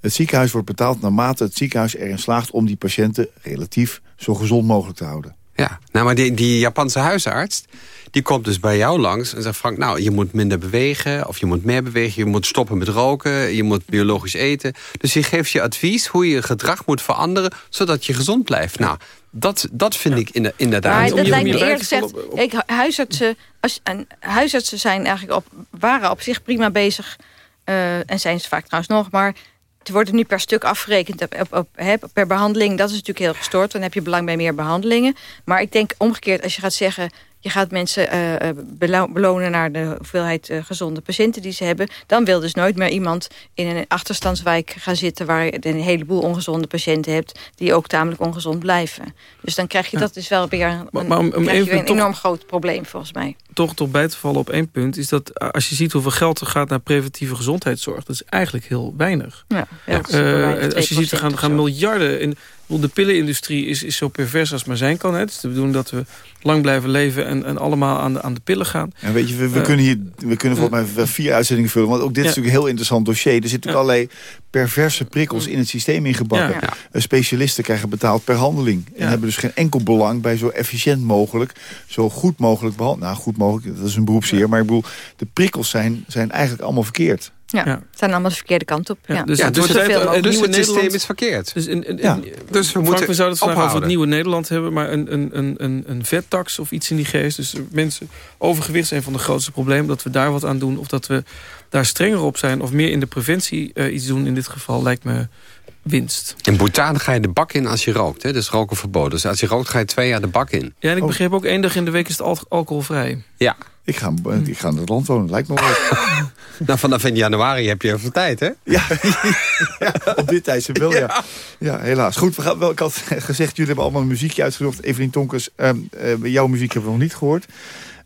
C: Het ziekenhuis wordt betaald naarmate het ziekenhuis erin slaagt... om die patiënten relatief zo gezond mogelijk te houden.
D: Ja, nou, maar die, die Japanse huisarts... die komt dus bij jou langs en zegt... Frank, nou, je moet minder bewegen of je moet meer bewegen... je moet stoppen met roken, je moet biologisch eten. Dus die geeft je advies hoe je gedrag moet veranderen... zodat je gezond blijft. Nou, dat, dat vind ik inderdaad...
E: Maar dat lijkt me eerlijk gezegd... Ik, huisartsen, als, en huisartsen zijn eigenlijk op, waren op zich prima bezig... Uh, en zijn ze vaak trouwens nog, maar het wordt nu per stuk afgerekend op, op, per behandeling. Dat is natuurlijk heel gestoord. Dan heb je belang bij meer behandelingen. Maar ik denk omgekeerd, als je gaat zeggen... je gaat mensen uh, belonen naar de hoeveelheid uh, gezonde patiënten die ze hebben... dan wil dus nooit meer iemand in een achterstandswijk gaan zitten... waar je een heleboel ongezonde patiënten hebt... die ook tamelijk ongezond blijven. Dus dan krijg je dat dus wel weer een, maar, maar om, om een enorm groot probleem volgens mij
F: toch, toch bij te vallen op één punt... is dat als je ziet hoeveel geld er gaat naar preventieve gezondheidszorg... dat is eigenlijk heel weinig. Ja, uh, als je ziet, er gaan, gaan miljarden... In, de pillenindustrie is, is zo pervers als maar zijn kan. Het is de bedoeling dat we lang blijven leven en, en allemaal aan de, aan de pillen gaan.
C: En weet je, we, we uh, kunnen hier we kunnen volgens mij vier uitzendingen vullen. Want ook dit is natuurlijk een heel interessant dossier. Er zitten ja. allerlei perverse prikkels in het systeem ingebakken. Ja. Specialisten krijgen betaald per handeling. En hebben dus geen enkel belang bij zo efficiënt mogelijk... zo goed mogelijk behandelen. Nou, goed mogelijk, dat is een beroepsheer. Maar ik bedoel, de prikkels zijn, zijn eigenlijk allemaal verkeerd.
E: Ja, het zijn allemaal de verkeerde kant op. Ja,
D: dus, ja, dus, het, het, dus het systeem is verkeerd.
F: Dus, in, in, ja. dus we, moeten we zouden het vandaag over het nieuwe Nederland hebben... maar een, een, een, een, een vettax of iets in die geest. Dus mensen, overgewicht is een van de grootste problemen. Dat we daar wat aan doen of dat we daar strenger op zijn... of meer in de preventie uh, iets doen in dit geval... lijkt me winst.
D: In Bhutan ga je de bak in als je rookt. Hè? Dus roken verboden. Dus als je rookt ga je twee jaar de bak in.
F: Ja, en ik oh. begreep ook één dag in de week is het al alcoholvrij.
D: Ja.
C: Ik ga, ik ga in het land wonen, lijkt me wel.
D: nou, vanaf in januari heb je even tijd, hè?
C: Ja, ja op dit tijdstip wel, ja. ja. helaas. Goed, we gaan, wel, ik had gezegd, jullie hebben allemaal een muziekje uitgezocht. Evelien Tonkers, uh, uh, jouw muziek hebben we nog niet gehoord.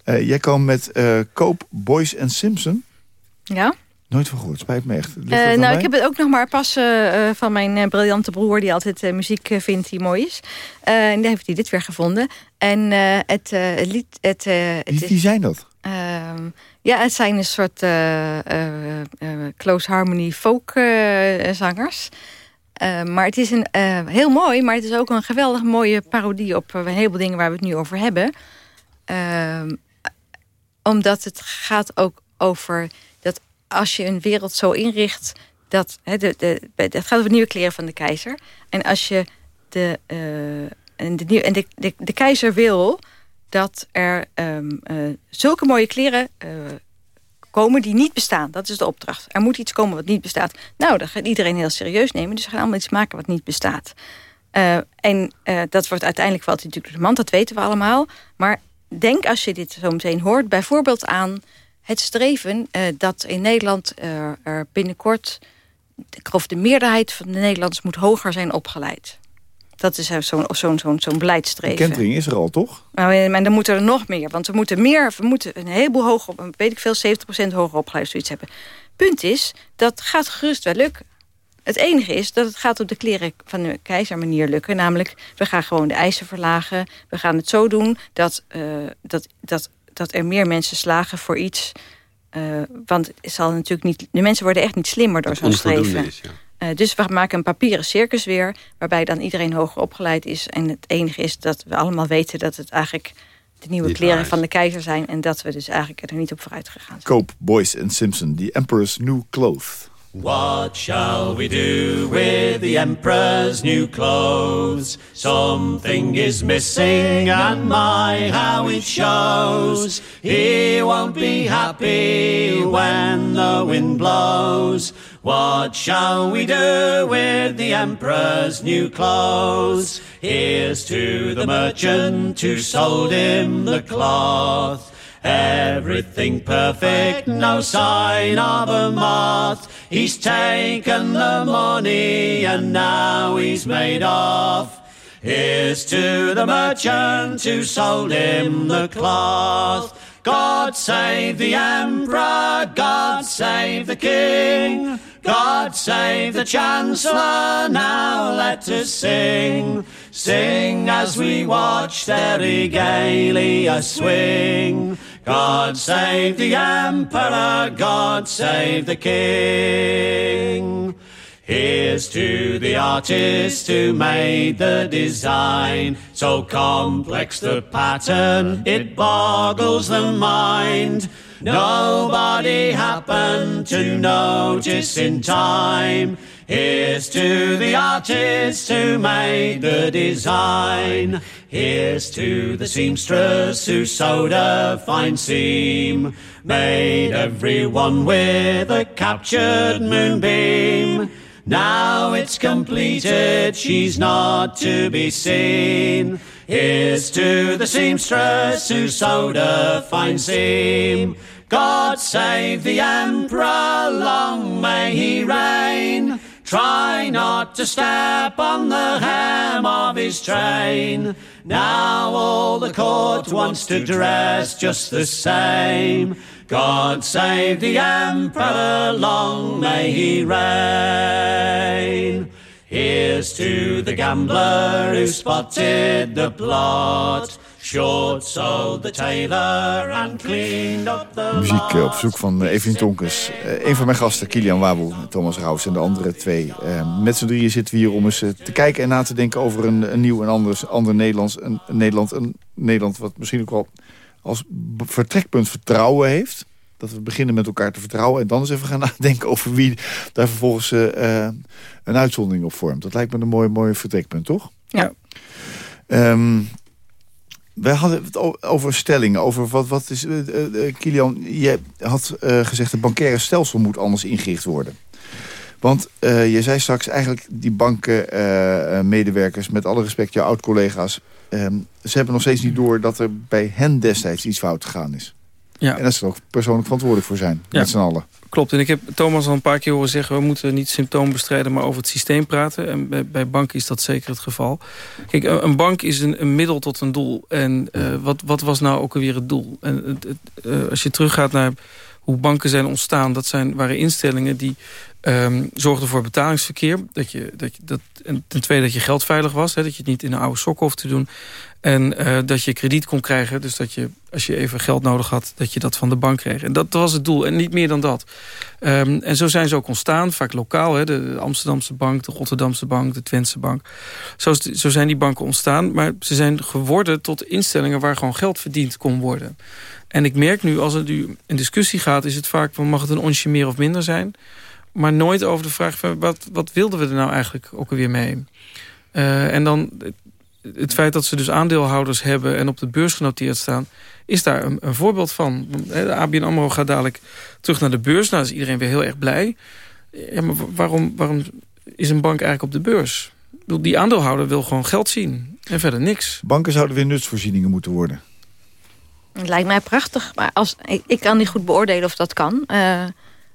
C: Uh, jij kwam met uh, Cope, Boys and Simpson.
E: Ja.
C: Nooit van gehoord, spijt me echt.
E: Uh, nou, ik heb het ook nog maar pas uh, van mijn uh, briljante broer... die altijd muziek vindt die mooi is. en daar heeft hij dit weer gevonden. En het, lied... Het,
C: wie, wie zijn dat?
E: Ehm, ja, het zijn een soort close harmony folk zangers. maar het is een, heel mooi, maar het is ook een geweldig mooie parodie... op een heleboel dingen waar we het nu over hebben. Ehm, omdat het gaat ook over als je een wereld zo inricht... dat he, de, de, het gaat over nieuwe kleren van de keizer. En als je de, uh, en de, en de, de, keizer wil dat er um, uh, zulke mooie kleren uh, komen die niet bestaan. Dat is de opdracht. Er moet iets komen wat niet bestaat. Nou, dat gaat iedereen heel serieus nemen. Dus ze gaan allemaal iets maken wat niet bestaat. en dat wordt uiteindelijk wel natuurlijk de man, dat weten we allemaal. Maar denk als je dit zo meteen hoort, bijvoorbeeld aan het streven uh, dat in Nederland uh, er binnenkort... ik geloof de meerderheid van de Nederlanders moet hoger zijn opgeleid. Dat is zo'n zo'n zo'n zo'n beleidstreven.
C: kentering is er al, toch?
E: Nou, maar dan moeten er nog meer. Want we moeten meer, we moeten een heleboel hoger weet ik veel, 70% hoger opgeleid zoiets hebben. Punt is, dat gaat gerust wel lukken. Het enige is dat het gaat op de kleren van de keizer manier lukken. Namelijk, we gaan gewoon de eisen verlagen. We gaan het zo doen dat, uh, dat, dat, dat er meer mensen slagen voor iets. Uh, want het zal natuurlijk niet, de mensen worden echt niet slimmer door zo'n streven. Is, ja. Uh, dus we maken een papieren circus weer... waarbij dan iedereen hoger opgeleid is. En het enige is dat we allemaal weten dat het eigenlijk... de nieuwe niet kleren van de keizer zijn... en dat we dus eigenlijk er niet op vooruit gegaan zijn.
C: Koop Boyce and Simpson, The Emperor's New Clothes.
G: What shall we do with the Emperor's new clothes? Something is missing, and my, how it shows. He won't be happy when the wind blows. What shall we do with the Emperor's new clothes? Here's to the merchant who sold him the cloth. Everything perfect, no sign of a moth. He's taken the money and now he's made off. Here's to the merchant who sold him the cloth. God save the emperor, God save the king. God save the Chancellor, now let us sing. Sing as we watch their regalia swing. God save the Emperor, God save the King. Here's to the artist who made the design. So complex the pattern, it boggles the mind. Nobody happened to notice in time. Here's to the artist who made the design. Here's to the seamstress who sewed a fine seam. Made everyone with a captured moonbeam. Now it's completed, she's not to be seen. Here's to the seamstress who sewed a fine seam. God save the emperor, long may he reign. Try not to step on the hem of his train. Now all the court wants to dress just the same. God save the emperor, long may he reign. Here's to the gambler who spotted the plot. Short sold the tailor and cleaned up the
C: Muziek eh, op zoek van eh, Evelien Tonkes. Uh, een van mijn gasten, Kilian Wabel, Thomas Rauws en de andere twee. Met z'n drieën zitten we hier om eens te kijken en na te denken over een, een nieuw en anders, ander Nederlands. Een, een, Nederland, een Nederland wat misschien ook wel als vertrekpunt vertrouwen heeft. Dat we beginnen met elkaar te vertrouwen en dan eens even gaan nadenken over wie daar vervolgens een uitzondering op vormt. Dat lijkt me een mooi, mooi vertrekpunt, toch?
E: Ja.
C: Um, wij hadden het over stellingen, over wat, wat is... Uh, uh, Kilian, je had uh, gezegd... het bankaire stelsel moet anders ingericht worden. Want je zei straks eigenlijk die bankenmedewerkers... met alle respect, jouw oud-collega's... Ehm, ze hebben nog steeds niet door dat er bij hen destijds iets fout gegaan is. Ja. En dat ze er ook persoonlijk verantwoordelijk voor zijn, met z'n allen.
F: Klopt, en ik heb Thomas al een paar keer horen zeggen... we moeten niet symptomen bestrijden, maar over het systeem praten. En bij, bij banken is dat zeker het geval. Kijk, een, bank is een, een, middel tot een doel. En uh, wat, wat was nou ook alweer het doel? En uh, als je teruggaat naar hoe banken zijn ontstaan... dat zijn, waren instellingen die um, zorgden voor betalingsverkeer. Dat je, dat dat, en ten tweede dat je geld veilig was. Hè, dat je het niet in een oude sok hoeft te doen. En uh, dat je krediet kon krijgen. Dus dat je, als je even geld nodig had, dat je dat van de bank kreeg. En dat, was het doel. En niet meer dan dat. Um, en zo zijn ze ook ontstaan. Vaak lokaal. Hè, de Amsterdamse bank, de Rotterdamse bank, de Twentse bank. Zo, zo zijn die banken ontstaan. Maar ze zijn geworden tot instellingen waar gewoon geld verdiend kon worden. En ik merk nu, als het nu een discussie gaat... is het vaak van mag het een onsje meer of minder zijn... maar nooit over de vraag van wat, wat wilden we er nou eigenlijk ook alweer mee... Uh, en dan het feit dat ze dus aandeelhouders hebben en op de beurs genoteerd staan... is daar een, een voorbeeld van. De ABN AMRO gaat dadelijk terug naar de beurs. Nou is iedereen weer heel erg blij. Ja, maar waarom, waarom is een bank eigenlijk op de beurs? Die aandeelhouder wil gewoon geld zien en verder niks.
C: Banken zouden weer nutsvoorzieningen moeten worden.
E: Het lijkt mij prachtig, maar als, ik, ik kan niet goed beoordelen of dat kan. Uh,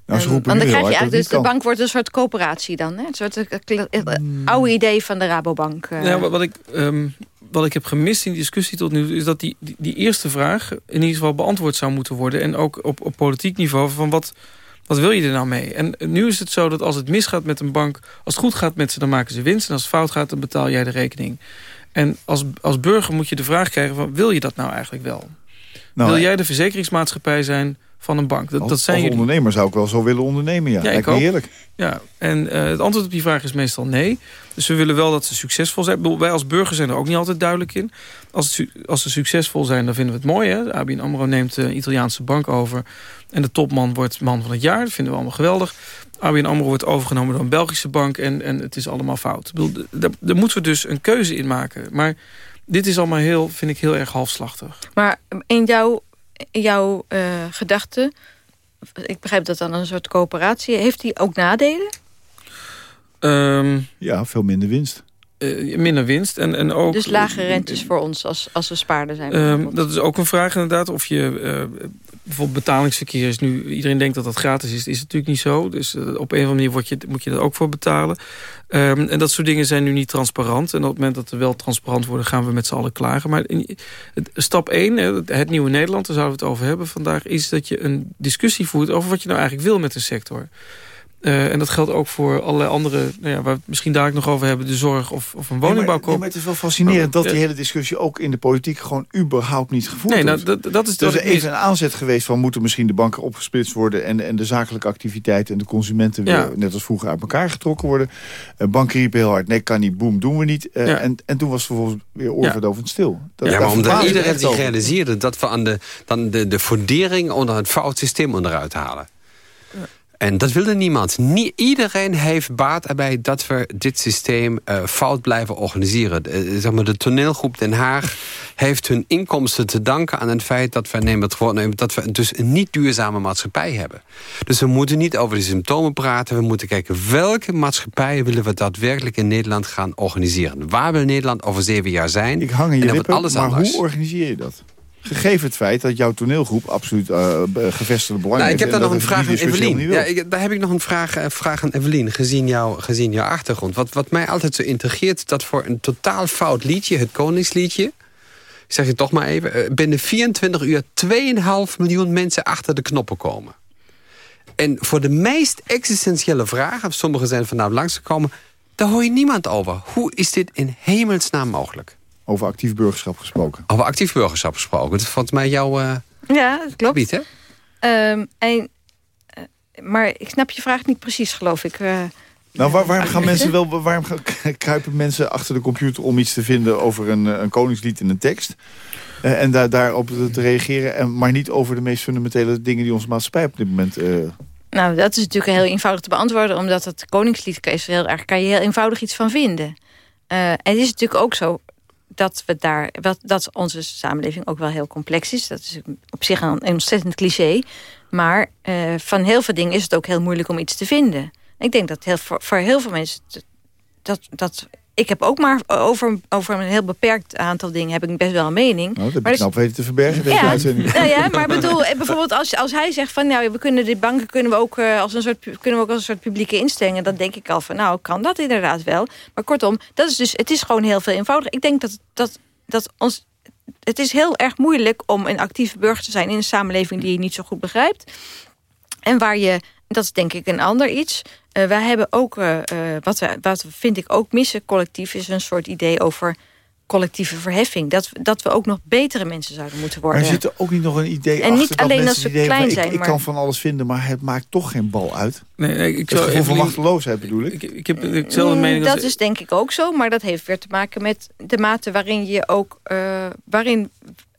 C: Nou, ze roepen
E: want
C: nu
E: dan krijg je eigenlijk, dus de
C: kan.
E: bank wordt een soort coöperatie dan. Hè? Een soort eh, eh,
C: Hmm.
E: oude idee van de Rabobank. eh.
F: Ja, wat, wat ik, ehm, wat ik heb gemist in die discussie tot nu... is dat die, die, die eerste vraag in ieder geval beantwoord zou moeten worden. En ook op, op politiek niveau van wat, wat wil je er nou mee? En nu is het zo dat als het misgaat met een bank... als het goed gaat met ze, dan maken ze winst. En als het fout gaat, dan betaal jij de rekening. En als, als burger moet je de vraag krijgen van... wil je dat nou eigenlijk wel?
C: Nou,
F: wil jij de verzekeringsmaatschappij zijn van een bank? Dat,
C: als,
F: dat zijn
C: als
F: jullie.
C: ondernemer zou ik wel zo willen ondernemen, ja.
F: Ja, ik
C: Lijkt me
F: ook.
C: heerlijk.
F: Ja, en eh, het antwoord op die vraag is meestal nee. Dus we willen wel dat ze succesvol zijn. Wij als burger zijn er ook niet altijd duidelijk in. Als, het, als ze succesvol zijn, dan vinden we het mooi. Hè? ABN AMRO neemt de Italiaanse bank over. En de topman wordt man van het jaar. Dat vinden we allemaal geweldig. ABN AMRO wordt overgenomen door een Belgische bank. En, en het is allemaal fout. Ik bedoel, daar moeten we dus een keuze in maken. Maar dit is allemaal heel, vind ik heel erg halfslachtig.
E: Maar in jouw, in jouw eh, gedachte... ik begrijp dat dan een soort coöperatie... heeft die ook nadelen?
F: Ehm,
C: Ja, veel minder winst.
F: eh, minder winst. En, en ook,
E: Dus lage rentes voor ons als, als we spaarder zijn.
F: Ehm, dat is ook een vraag inderdaad. Of je eh, bijvoorbeeld betalingsverkeer is nu... Iedereen denkt dat dat gratis is. Dat is natuurlijk niet zo. Dus eh, op een of andere manier je, moet je er ook voor betalen. Ehm, en dat soort dingen zijn nu niet transparant. En op het moment dat ze wel transparant worden... gaan we met z'n allen klagen. Maar in, stap 1, het, nieuwe Nederland... daar zouden we het over hebben vandaag... is dat je een discussie voert over wat je nou eigenlijk wil met de sector. Eh, en dat geldt ook voor allerlei andere... Nou ja, waar we het misschien dadelijk nog over hebben... de zorg of, of een
C: Nee, maar,
F: woningbouwkoop.
C: nee, maar het is wel fascinerend dat
F: Ja.
C: die hele discussie ook in de politiek gewoon überhaupt niet gevoerd
F: Nee, nou,
C: wordt.
F: dat, dat is
C: Er
F: dat
C: is
F: ik mis.
C: even een aanzet geweest van moeten misschien de banken opgesplitst worden... en, en de zakelijke activiteiten en de consumenten
F: Ja.
C: weer net als vroeger uit elkaar getrokken worden. Eh, banken riepen heel hard, nee kan niet, boem, doen we niet. Eh,
F: Ja.
C: en, en toen was het vervolgens weer oorverdovend stil. Dat,
D: Ja,
C: daar
D: maar omdat iedereen zich realiseerde dat we aan de, dan de, de fundering onder het fout systeem onderuit halen. En dat wilde niemand. Nie, iedereen heeft baat erbij dat we dit systeem eh, fout blijven organiseren. Eh, zeg maar, de toneelgroep Den Haag heeft hun inkomsten te danken aan het feit dat we, neem het gewoon, neem- dat we dus een niet duurzame maatschappij hebben. Dus we moeten niet over de symptomen praten. We moeten kijken welke maatschappij willen we daadwerkelijk in Nederland gaan organiseren. Waar wil Nederland over zeven jaar zijn?
C: Ik hang in je lippen,
D: alles
C: maar
D: anders.
C: hoe organiseer je dat? Gegeven het feit dat jouw toneelgroep absoluut eh, gevestigde belang
D: Nou, ik heb daar nog een vraag aan Evelien. Ja, ik, daar heb ik nog een vraag, eh, vraag aan Evelien, gezien, jou, gezien jouw achtergrond. Wat, wat mij altijd zo intrigeert, dat voor een totaal fout liedje, het Koningsliedje... ik zeg je toch maar even, eh, binnen 24 uur 2,5 miljoen mensen achter de knoppen komen. En voor de meest existentiële vragen, sommigen zijn vanavond langsgekomen... daar hoor je niemand over. Hoe is dit in hemelsnaam mogelijk?
C: Over actief burgerschap gesproken.
D: Over actief burgerschap gesproken. Dat volgens mij jouw eh,
E: ja, dat klopt.
D: gebied, hè?
E: Ehm, en, eh, maar ik snap je vraag niet precies, geloof ik. Eh,
C: Nou, waar, waarom, gaan mensen wel, waarom kruipen mensen achter de computer om iets te vinden over een, een koningslied in een tekst? Eh, en daar, daarop te, reageren, en, maar niet over de meest fundamentele dingen die onze maatschappij op dit moment... eh,
E: Nou, dat is natuurlijk heel eenvoudig te beantwoorden... omdat het Koningslied is heel erg, kan je heel eenvoudig iets van vinden. Eh, en het is natuurlijk ook zo dat, we daar, wat, dat onze samenleving ook wel heel complex is. Dat is op zich een, een ontzettend cliché. Maar eh, van heel veel dingen is het ook heel moeilijk om iets te vinden. Ik denk dat heel, voor, voor heel veel mensen... Dat, dat, ik heb ook maar over, over een heel beperkt aantal dingen... heb ik best wel een mening.
C: nou, dat heb
E: Maar
C: je
E: dus-
C: knap weten te verbergen, deze
E: Ja,
C: uitzending.
E: nou ja, maar bedoel, eh, bijvoorbeeld als, als hij zegt van nou, we kunnen de banken kunnen we ook eh, als een soort kunnen we ook als een soort publieke instellingen, dan denk ik al van nou, kan dat inderdaad wel. Maar kortom, dat is dus, het is gewoon heel veel eenvoudiger. Ik denk dat dat dat ons het is heel erg moeilijk om een actieve burger te zijn in een samenleving die je niet zo goed begrijpt. En waar je, dat is denk ik een ander iets. Eh, wij hebben ook, eh, eh, wat, we, wat vind ik ook missen collectief, is een soort idee over collectieve verheffing. Dat, we- dat we ook nog betere mensen zouden moeten worden.
C: Maar zit er ook niet nog een idee
E: En
C: achter
E: niet
C: dat
E: alleen
C: mensen
E: als
C: idee
E: klein
C: hebben, ik,
E: zijn,
C: ik
E: maar-
C: kan van alles vinden, maar het maakt toch geen bal uit.
F: Nee, nee, ik zou
C: gevoel van
F: Evelien-
C: machteloosheid bedoel ik.
F: Ik, ik heb hetzelfde
E: Mm,
F: mening
E: dat
F: als...
E: is denk ik ook zo, maar dat heeft weer te maken met de mate waarin je ook eh, waarin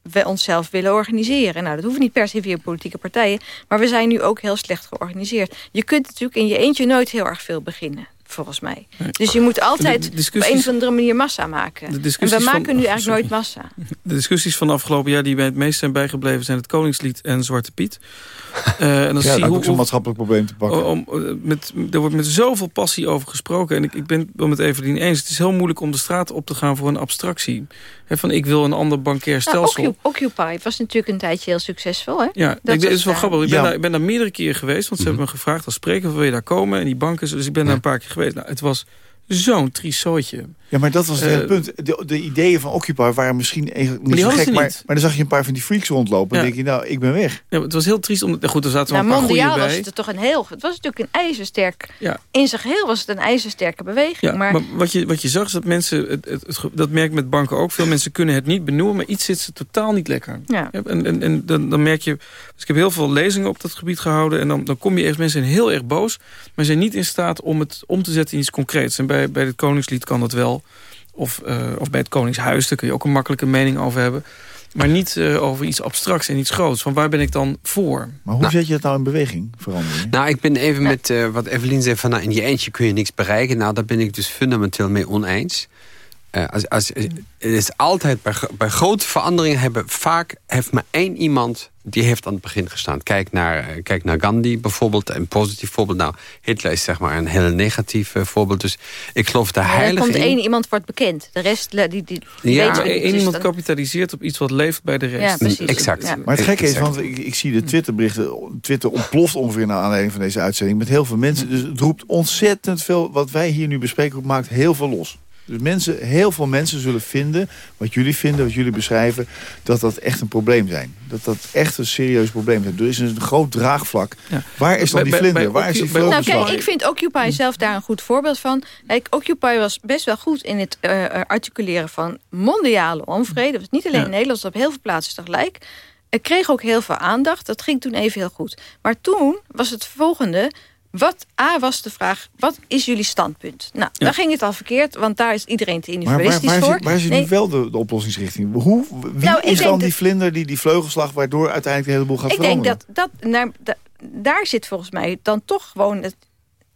E: we onszelf willen organiseren. Nou, dat hoeft niet per se via politieke partijen, maar we zijn nu ook heel slecht georganiseerd. Je kunt natuurlijk in je eentje nooit heel erg veel beginnen. volgens mij. Dus je moet altijd op een of andere manier massa maken. En we maken nu eigenlijk nooit massa.
F: De discussies van de afgelopen jaar die bij het meest zijn bijgebleven... zijn het Koningslied en Zwarte Piet.
C: Uh, en dan ja, zie je hoe, zo'n maatschappelijk probleem te pakken.
F: Om, eh, met, er wordt met zoveel passie over gesproken. En ik, ik ben het wel met Evelien eens. Het is heel moeilijk om de straat op te gaan voor een abstractie. van ik wil een ander bankair nou, stelsel.
E: Nou, Occupy was natuurlijk een tijdje heel succesvol. Hè?
F: Ja, dat ik, is wel grappig. Ik ben, daar, ik ben daar meerdere keren geweest. Want ze mhm. hebben me gevraagd als spreker... wil je daar komen? En die banken... Dus ik ben daar een paar keer geweest. Nou, het was zo'n triest
C: Ja, maar dat was het hele eh, punt. De, de, ideeën van Occupy waren misschien niet zo gek. Maar, maar, dan zag je een paar van die freaks rondlopen. En denk je, nou, ik ben weg.
F: Ja, het was heel triest. Om, goed, er zaten wel
E: nou,
F: een paar
E: mondiaal
F: was
E: het toch een heel... Het was natuurlijk een ijzersterk... Ja. In zijn geheel was het een ijzersterke beweging.
F: Ja,
E: maar,
F: maar wat, je, wat je zag is dat mensen... Het, het, dat merk met banken ook. Veel mensen kunnen het niet benoemen. Maar iets zit ze totaal niet lekker.
E: Ja.
F: En, en, en dan, dan merk je... Dus ik heb heel veel lezingen op dat gebied gehouden. En dan, dan kom je echt... Mensen zijn heel erg boos. Maar zijn niet in staat om het om te zetten in iets concreets. En bij, bij het Koningslied kan dat wel. Of, uh, of bij het Koningshuis, daar kun je ook een makkelijke mening over hebben. Maar niet uh, over iets abstracts en iets groots. Van waar ben ik dan voor?
C: Maar hoe nou, zet je dat nou in beweging, veranderen?
D: Nou, ik ben even met uh, wat Evelien zei... van nou, in je eentje kun je niks bereiken. Nou, daar ben ik dus fundamenteel mee oneens. Uh, als, als, het is altijd bij, bij grote veranderingen hebben vaak heeft maar één iemand die heeft aan het begin gestaan. Kijk naar, eh, kijk naar Gandhi bijvoorbeeld, een positief voorbeeld. Nou, Hitler is zeg maar een heel negatief uh, voorbeeld. Dus ik geloof de heilige...
E: Er komt één iemand wordt bekend. De rest, die, die, die
F: ja, één iemand kapitaliseert op iets wat leeft bij de rest.
E: Ja, precies.
D: Exact. Ja.
C: Maar het gekke is, want ik, ik, zie de Twitterberichten... Twitter ontploft ongeveer naar aanleiding van deze uitzending... met heel veel mensen. Dus het roept ontzettend veel... wat wij hier nu bespreken, maakt heel veel los. Dus mensen, heel veel mensen zullen vinden, wat jullie vinden, wat jullie beschrijven... dat dat echt een probleem zijn. Dat dat echt een serieus probleem is. Er is een groot draagvlak. Waar is dan die vlinder? Waar is die
E: nou, kijk, ik vind Occupy zelf daar een goed voorbeeld van. Kijk, Occupy was best wel goed in het uh, articuleren van mondiale onvrede. was niet alleen in Nederland, op heel veel plaatsen tegelijk. Het kreeg ook heel veel aandacht. Dat ging toen even heel goed. Maar toen was het volgende wat, A was de vraag, wat is jullie standpunt? Nou, ja. dan ging het al verkeerd, want daar is iedereen te individualistisch
C: maar waar,
E: waar voor.
C: waar is nu wel de, de, oplossingsrichting? Hoe, wie nou, is dan die vlinder, die, die vleugelslag... waardoor uiteindelijk de hele boel gaat
E: ik
C: veranderen?
E: Ik denk dat, dat daar zit volgens mij dan toch gewoon het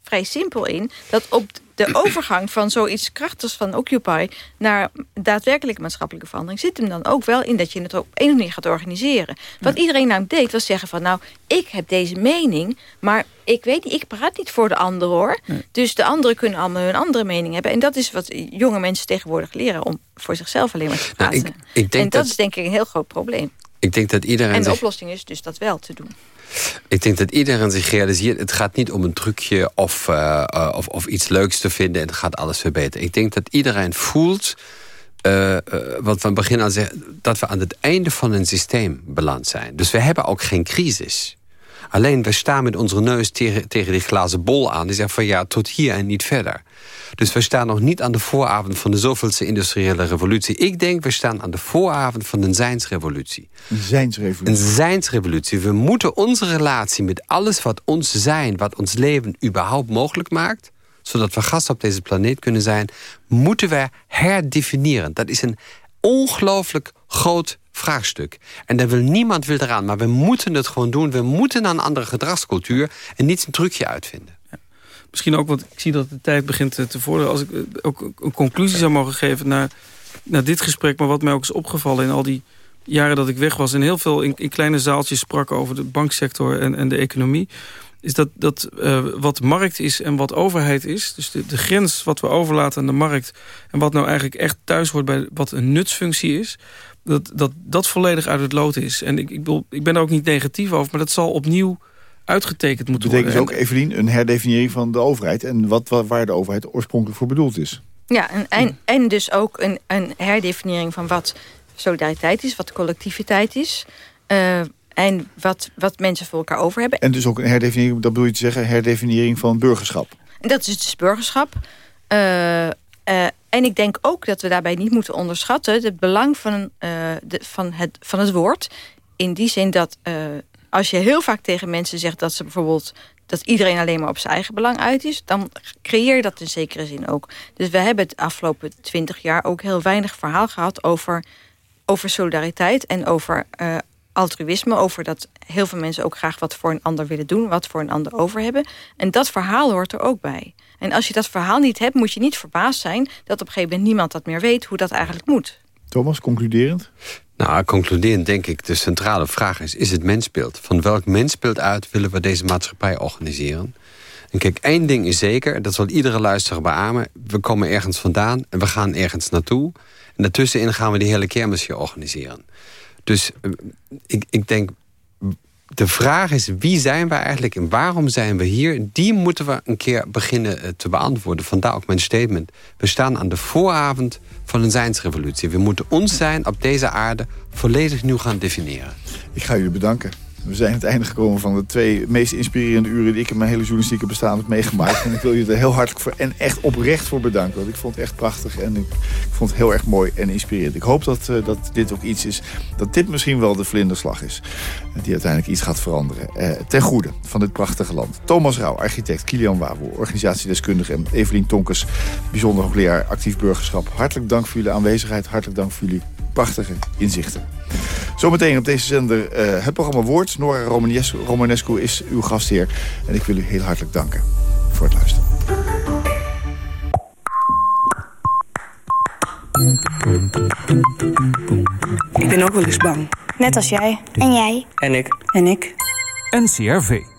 E: vrij simpel in... dat op de overgang van zoiets krachtigs van Occupy... naar daadwerkelijke maatschappelijke verandering... zit hem dan ook wel in dat je het op een manier gaat organiseren. Wat iedereen nou deed, was zeggen van... nou, ik heb deze mening, maar ik weet niet, ik praat niet voor de anderen hoor. Dus de anderen kunnen allemaal hun andere mening hebben. En dat is wat jonge mensen tegenwoordig leren... om voor zichzelf alleen maar te nou, praten. ik, ik denk en dat, dat is denk ik een heel groot probleem.
D: Ik denk dat iedereen
E: en de oplossing is dus dat wel te doen.
D: Ik denk dat iedereen zich realiseert... het gaat niet om een trucje of, uh, of, of iets leuks te vinden... en het gaat alles verbeteren. Ik denk dat iedereen voelt... Uh, wat we aan zeggen... dat we aan het einde van een systeem beland zijn. Dus we hebben ook geen crisis. Alleen we staan met onze neus tegen, tegen die glazen bol aan. Die zegt van ja, tot hier en niet verder. Dus we staan nog niet aan de vooravond van de zoveelste industriële revolutie. Ik denk, we staan aan de vooravond van een zijnsrevolutie.
C: Een zijnsrevolutie.
D: Een zijnsrevolutie. We moeten onze relatie met alles wat ons zijn... wat ons leven überhaupt mogelijk maakt zodat we gast op deze planeet kunnen zijn... moeten we herdefiniëren. Dat is een ongelooflijk groot vraagstuk. En daar wil niemand wil eraan, maar we moeten het gewoon doen. We moeten naar een andere gedragscultuur en niet een trucje uitvinden.
F: Misschien ook, want ik zie dat de tijd begint te vorderen. Als ik eh, ook een conclusie zou mogen geven naar, naar dit gesprek... maar wat mij ook is opgevallen in al die jaren dat ik weg was... en heel veel in, in kleine zaaltjes sprak over de banksector en, en de economie is dat, dat uh, wat markt is en wat overheid is... dus de, de, grens wat we overlaten aan de markt... en wat nou eigenlijk echt thuis wordt bij wat een nutsfunctie is... dat dat, dat volledig uit het lood is. En ik, ik, bedoel, ik ben er ook niet negatief over... maar dat zal opnieuw uitgetekend moeten
C: worden.
F: Dat
C: betekent ook, Evelien, een herdefiniëring van de overheid... en wat, waar de overheid oorspronkelijk voor bedoeld is.
E: Ja, en, en, en dus ook een, een herdefiniëring van wat solidariteit is... wat collectiviteit is... Uh, en wat, wat mensen voor elkaar over hebben.
C: En dus ook een herdefiniëring, dat bedoel je te zeggen, herdefiniëring van burgerschap.
E: En dat is dus burgerschap. Uh, uh, en ik denk ook dat we daarbij niet moeten onderschatten... het belang van, de, van, het, van het woord. In die zin dat als je heel vaak tegen mensen zegt... dat ze bijvoorbeeld dat iedereen alleen maar op zijn eigen belang uit is... dan creëer je dat in zekere zin ook. Dus we hebben het afgelopen twintig jaar ook heel weinig verhaal gehad... over, over solidariteit en over altruïsme, over dat heel veel mensen ook graag wat voor een ander willen doen, wat voor een ander over hebben. En dat verhaal hoort er ook bij. En als je dat verhaal niet hebt, moet je niet verbaasd zijn dat op een gegeven moment niemand dat meer weet hoe dat eigenlijk moet.
C: Thomas, concluderend?
D: Nou, concluderend denk ik, de centrale vraag is... is het mensbeeld? Van welk mensbeeld uit willen we deze maatschappij organiseren? En kijk, één ding is zeker, dat zal iedere luisteraar beamen. We komen ergens vandaan en we gaan ergens naartoe. En daartussenin gaan we die hele kermis hier organiseren. Dus eh, ik, ik denk, de vraag is wie zijn we eigenlijk en waarom zijn we hier? Die moeten we een keer beginnen eh, te beantwoorden. Vandaar ook mijn statement. We staan aan de vooravond van een zijnsrevolutie. We moeten ons zijn op deze aarde volledig nieuw gaan definiëren.
C: Ik ga jullie bedanken. We zijn aan het einde gekomen van de twee meest inspirerende uren... die ik in mijn hele journalistieke bestaan heb meegemaakt. En ik wil jullie er heel hartelijk voor en echt oprecht voor bedanken. Want ik vond het echt prachtig en ik, vond het heel erg mooi en inspirerend. Ik hoop dat, uh, dat dit ook iets is, dat dit misschien wel de vlinderslag is. Die uiteindelijk iets gaat veranderen. Uh, ten goede van dit prachtige land. Thomas Rauw, architect, Kilian Wawel, organisatiedeskundige... en Evelien Tonkes, bijzonder hoogleraar actief burgerschap. Hartelijk dank voor jullie aanwezigheid. Hartelijk dank voor jullie prachtige inzichten. Zometeen op deze zender uh, het programma Woord. Nora Romanescu, Romanescu is uw gastheer. En ik wil u heel hartelijk danken voor het luisteren.
H: Ik ben ook wel eens bang.
I: Net als jij.
H: En jij.
I: En ik.
H: En ik.
J: NCRV.